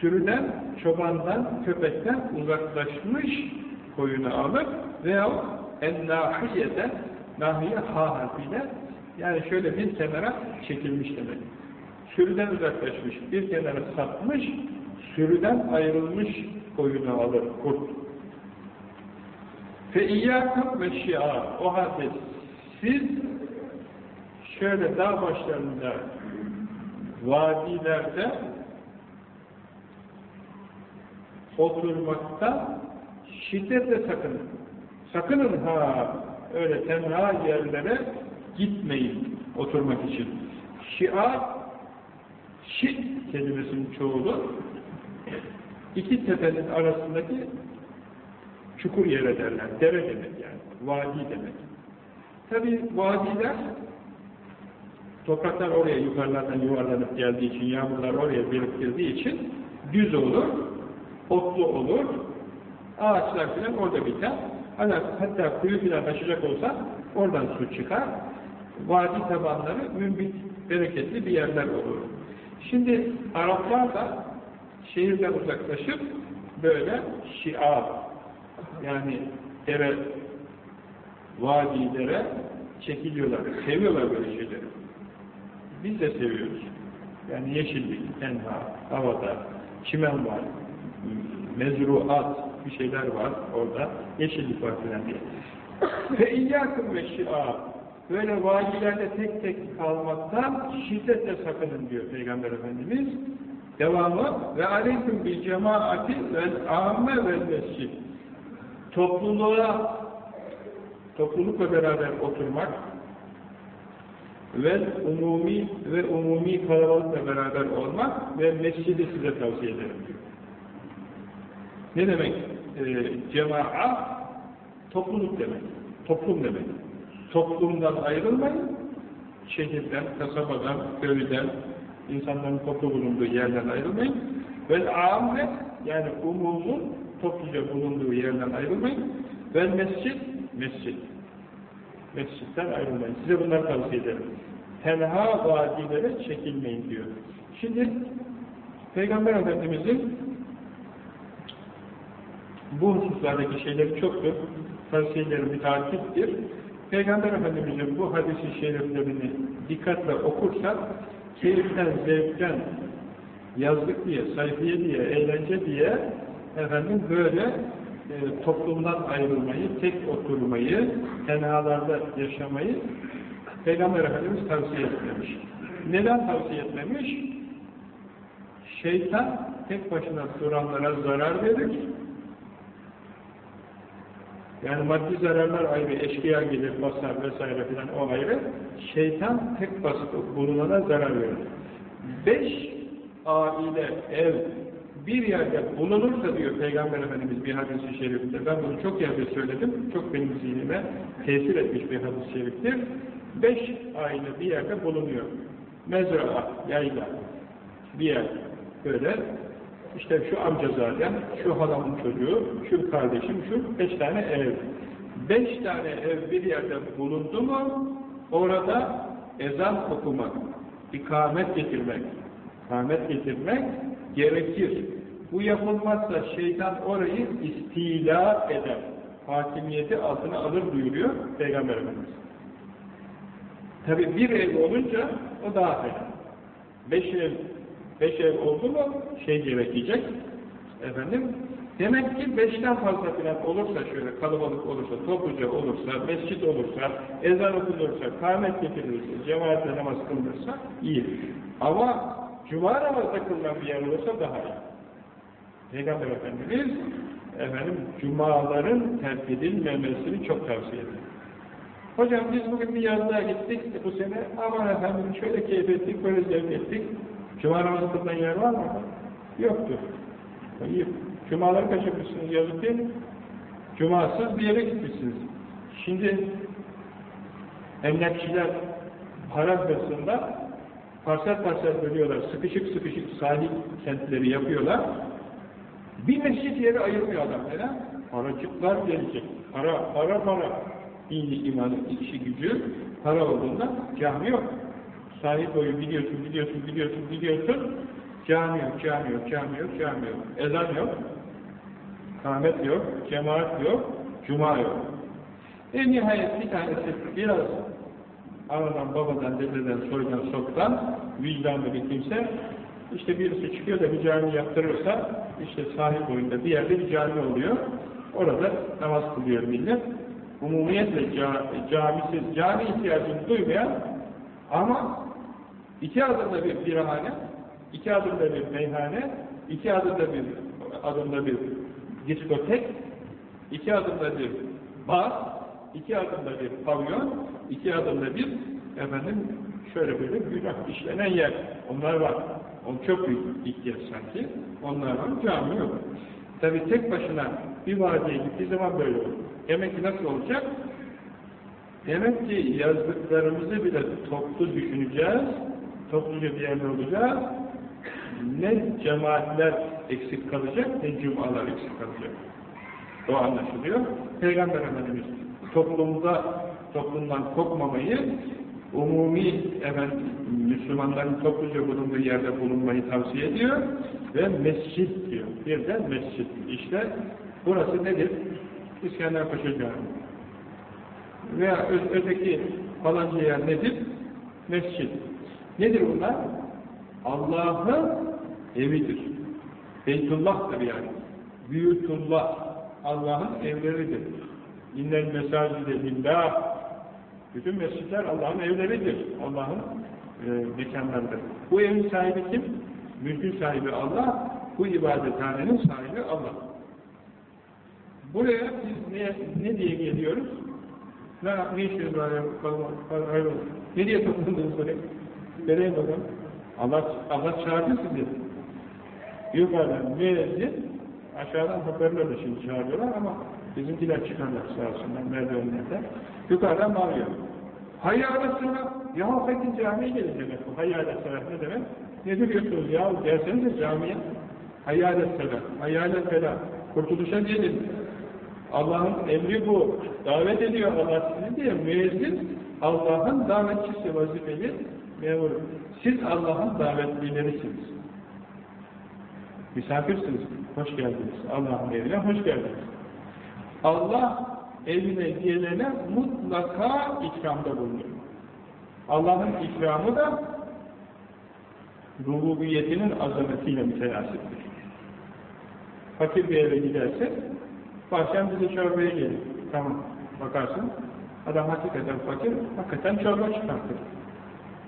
Sürüden, çobandan, köpekten uzaklaşmış koyunu alır veya en-nahiyeden nahiye ha harfiyle yani şöyle bir kenara çekilmiş demek. Sürüden uzaklaşmış, bir kenara sapmış, sürüden ayrılmış koyunu alır kurt. Fe iyyâkım ve şi'a o halde siz şöyle dağ başlarında vadilerde oturmakta şiddetle sakının. Sakının ha öyle tenha yerlere gitmeyin oturmak için. Şia şit kelimesinin çoğulu iki tepenin arasındaki çukur yere derler. Dere demek yani. Vadi demek. Tabi vadiler topraklar oraya yukarılardan yuvarlanıp geldiği için, yağmurlar oraya biriktirdiği için düz olur, otlu olur, ağaçlar filan orada biter. Hatta kuyu filan açacak olsa oradan su çıkar. Vadi tabanları mümbit, bereketli bir yerler olur. Şimdi Araplar da şehirden uzaklaşıp böyle şia yani dere vadilere çekiliyorlar. Seviyorlar böyle şeyleri. Biz de seviyoruz. Yani yeşillik, tenha, havada, çimen var, mezruat bir şeyler var orada. Yeşillik var filan diye. Fe iyyâkım ve şi'a. Böyle vadilerde tek tek kalmaktan şiddetle sakının diyor Peygamber Efendimiz. Devamı ve aleyküm bil cemaati vel âme vel mescid. Topluluğa toplulukla beraber oturmak ve umumi ve umumi kalabalıkla beraber olmak ve mescidi size tavsiye ederim diyor. Ne demek e, cemaat? Topluluk demek. Toplum demek. Toplumdan ayrılmayın. Şehirden, kasabadan, köyden, insanların toplu bulunduğu yerden ayrılmayın. Ve amme yani umumun topluca bulunduğu yerden ayrılmayın. Ve mescid, mescid. Mescitten ayrılmayın. Size bunları tavsiye ederim. Tenha vadilere çekilmeyin diyor. Şimdi Peygamber Efendimiz'in bu hususlardaki şeyleri çoktur. Tavsiyeleri müteakiptir. Peygamber Efendimiz'in bu hadisi şeriflerini dikkatle okursak, keyiften, zevkten, yazdık diye, sayfiye diye, eğlence diye efendim böyle e, toplumdan ayrılmayı, tek oturmayı, tenhalarda yaşamayı Peygamber Efendimiz tavsiye etmemiş. Neden tavsiye etmemiş? Şeytan tek başına duranlara zarar verir, yani maddi zararlar ayrı, eşkıya gelir, basar vesaire filan o ayrı. Şeytan tek basit bulunana zarar verir. Beş aile, ev bir yerde bulunursa diyor Peygamber Efendimiz bir hadis-i şerifte, ben bunu çok yerde söyledim, çok benim zihnime tesir etmiş bir hadis-i şeriftir. Beş aile bir yerde bulunuyor. Mezra, yayla, bir yer böyle işte şu amca zaten, şu halamın çocuğu, şu kardeşim, şu beş tane ev. Beş tane ev bir yerde bulundu mu, orada ezan okumak, ikamet getirmek, ikamet getirmek gerekir. Bu yapılmazsa şeytan orayı istila eder. Hakimiyeti altına alır buyuruyor Peygamber Efendimiz. Tabi bir ev olunca o daha fena. Beş ev Beş ev oldu mu şey gerekecek. Efendim, demek ki beşten fazla falan olursa şöyle kalabalık olursa, topluca olursa, mescit olursa, ezan okunursa, kâhmet getirilirse, cemaatle namaz kılınırsa iyi. Ama cuma namazda kılınan bir yer olursa daha iyi. Peygamber Efendimiz efendim cumaların terk edilmemesini çok tavsiye ediyor. Hocam biz bugün bir yazlığa gittik bu sene aman efendim şöyle keyif ettik, böyle zevk ettik. Cuma namazı yer var mı? Yoktur. İyi. Cumaları kaçırmışsınız yazık değil? Cumasız bir yere gitmişsiniz. Şimdi emlakçılar para hırsında parsel parsel bölüyorlar. Sıkışık sıkışık sahil kentleri yapıyorlar. Bir mescit yeri ayırmıyor adamlara. Paracıklar gelecek. Para, para, para. Dini, imanı, işi gücü para olduğunda cami yok. Sahil boyu gidiyorsun, gidiyorsun, gidiyorsun, gidiyorsun. Cami yok, cami yok, cami yok, cami yok. Ezan yok. Kâhmet yok, cemaat yok, cuma yok. En nihayet bir tanesi biraz anadan, babadan, dededen, soydan, soktan vicdanlı bir kimse işte birisi çıkıyor da bir cami yaptırırsa işte sahil boyunda bir yerde bir cami oluyor. Orada namaz kılıyor millet. Umumiyetle camisiz, cami ihtiyacını duymayan ama İki adımda bir birahane, iki adımda bir meyhane, iki adımda bir adımda bir diskotek, iki adımda bir bar, iki adımda bir pavyon, iki adımda bir efendim şöyle böyle günah işlenen yer. Onlar var. On çok büyük ihtiyaç sanki. Onlar var. Cami yok. Tabi tek başına bir vadiye gittiği zaman böyle olur. Demek ki nasıl olacak? Demek ki yazdıklarımızı bile toplu düşüneceğiz topluca bir yerde olacağız. Ne cemaatler eksik kalacak, ne cumalar eksik kalacak. O anlaşılıyor. Peygamber Efendimiz toplumda, toplumdan kopmamayı, umumi efendim, Müslümanların topluca bulunduğu yerde bulunmayı tavsiye ediyor ve mescit diyor. Bir de mescit. İşte burası nedir? İskender Paşa Camii. Veya öteki falanca yer nedir? Mescit. Nedir bunlar? Allah'ın evidir. Beytullah'tır yani. Büyütullah. Allah'ın evleridir. İnnel mesacide lillah. Bütün mescitler Allah'ın evleridir. Allah'ın e, mekanlarıdır. Bu evin sahibi kim? Mülkün sahibi Allah. Bu ibadethanenin sahibi Allah. Buraya biz ne, ne diye geliyoruz? Ne, ne işiniz var ya? Ne diye toplandınız buraya? Nereye bakalım? Allah, Allah çağırdı sizi. Yukarıdan müezzin, aşağıdan hoparlörle şimdi çağırıyorlar ama bizimkiler çıkarlar sağ olsunlar merdivenlerde. Yukarıdan bağırıyor. Hayyâle sıra, ya peki camiye gelin demek bu. Hayyâle sıra ne demek? Ne duruyorsunuz ya? Gelsenize camiye. Hayyâle sıra, hayyâle fela. Kurtuluşa gelin. Allah'ın emri bu. Davet ediyor Allah sizi diye müezzin Allah'ın davetçisi vazifeli memur. Siz Allah'ın davetlilerisiniz. Misafirsiniz. Hoş geldiniz. Allah'ın evine hoş geldiniz. Allah evine gelene mutlaka ikramda bulunur. Allah'ın ikramı da rububiyetinin azametiyle mütenasiptir. Fakir bir eve giderse Bahçem bize çorbaya gelir. Tamam. Bakarsın. Adam hakikaten fakir, hakikaten çorba çıkartır.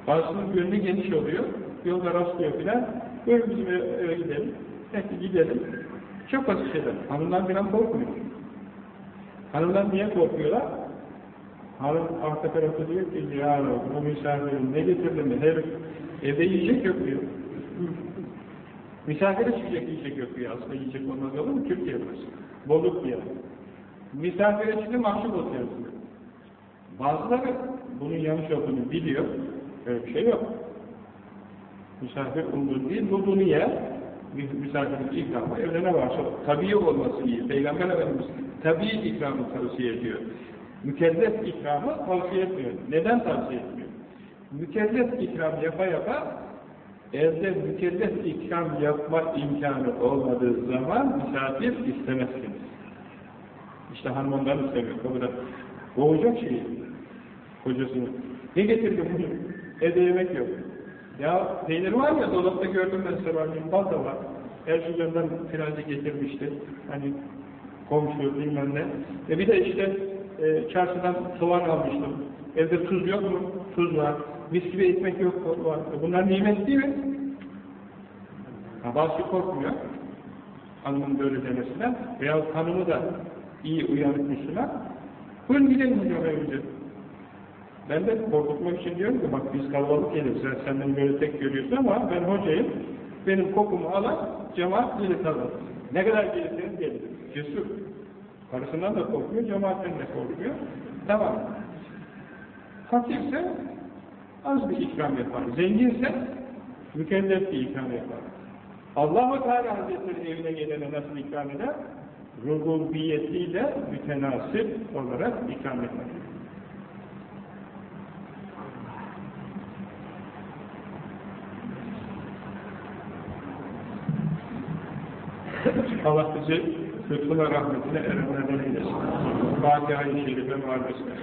Bazısının gönlü geniş oluyor. Yolda rastlıyor filan. Buyurun bizim eve, gidelim. Peki gidelim. Çok basit şeyler. Hanımlar falan korkmuyor. Hanımlar niye korkuyorlar? Hanım arka tarafta diyor ki ya bu misafirin ne getirdim her evde yiyecek yok diyor. Misafire çıkacak yiyecek yok diyor. Aslında yiyecek olmaz olur mu? Türkiye burası. Bolluk bir yer. Misafire çıkınca mahcup oluyorsun. Bazıları bunun yanlış olduğunu biliyor. Öyle bir şey yok. Misafir umduğu değil, bulduğunu yer. Misafirin ikramı evde ne varsa tabii olması iyi. Peygamber Efendimiz tabii ikramı tavsiye ediyor. Mükellef ikramı tavsiye etmiyor. Neden tavsiye etmiyor? Mükellef ikram yapa yapa evde mükellef ikram yapma imkanı olmadığı zaman misafir istemezsiniz. İşte hanım ondan istemiyor. Kapıda boğacak şeyi kocasını. Ne getirdi bunu? Evde yemek yok. Ya peynir var ya dolapta gördüm ben sabahleyin bal da var. Erzincan'dan filanca getirmişti. Hani komşu bilmem ne. E bir de işte e, çarşıdan soğan almıştım. Evde tuz yok mu? Tuz var. Mis gibi ekmek yok mu? Var. E bunlar nimet değil mi? Ha, bazı korkmuyor. Hanımın böyle demesinden. Veya hanımı da iyi uyanık Müslüman. Buyurun gidelim hocam evimize. Ben de korkutmak için diyorum ki bak biz kalabalık geliriz. Sen, sen böyle tek görüyorsun ama ben hocayım. Benim kokumu alan cemaat gelir kalır. Ne kadar gelirseniz gelin. Cesur. Karısından da korkmuyor, cemaatten de korkmuyor. Tamam. Fakirse az bir ikram yapar. Zenginse mükellef bir ikram yapar. Allah-u Teala Hazretleri evine gelene nasıl ikram eder? Rububiyetiyle mütenasip olarak ikram etmek. Allah bizi lütfuna rahmetine erenlerden eylesin. Fatiha-i Şerife muhabbesine.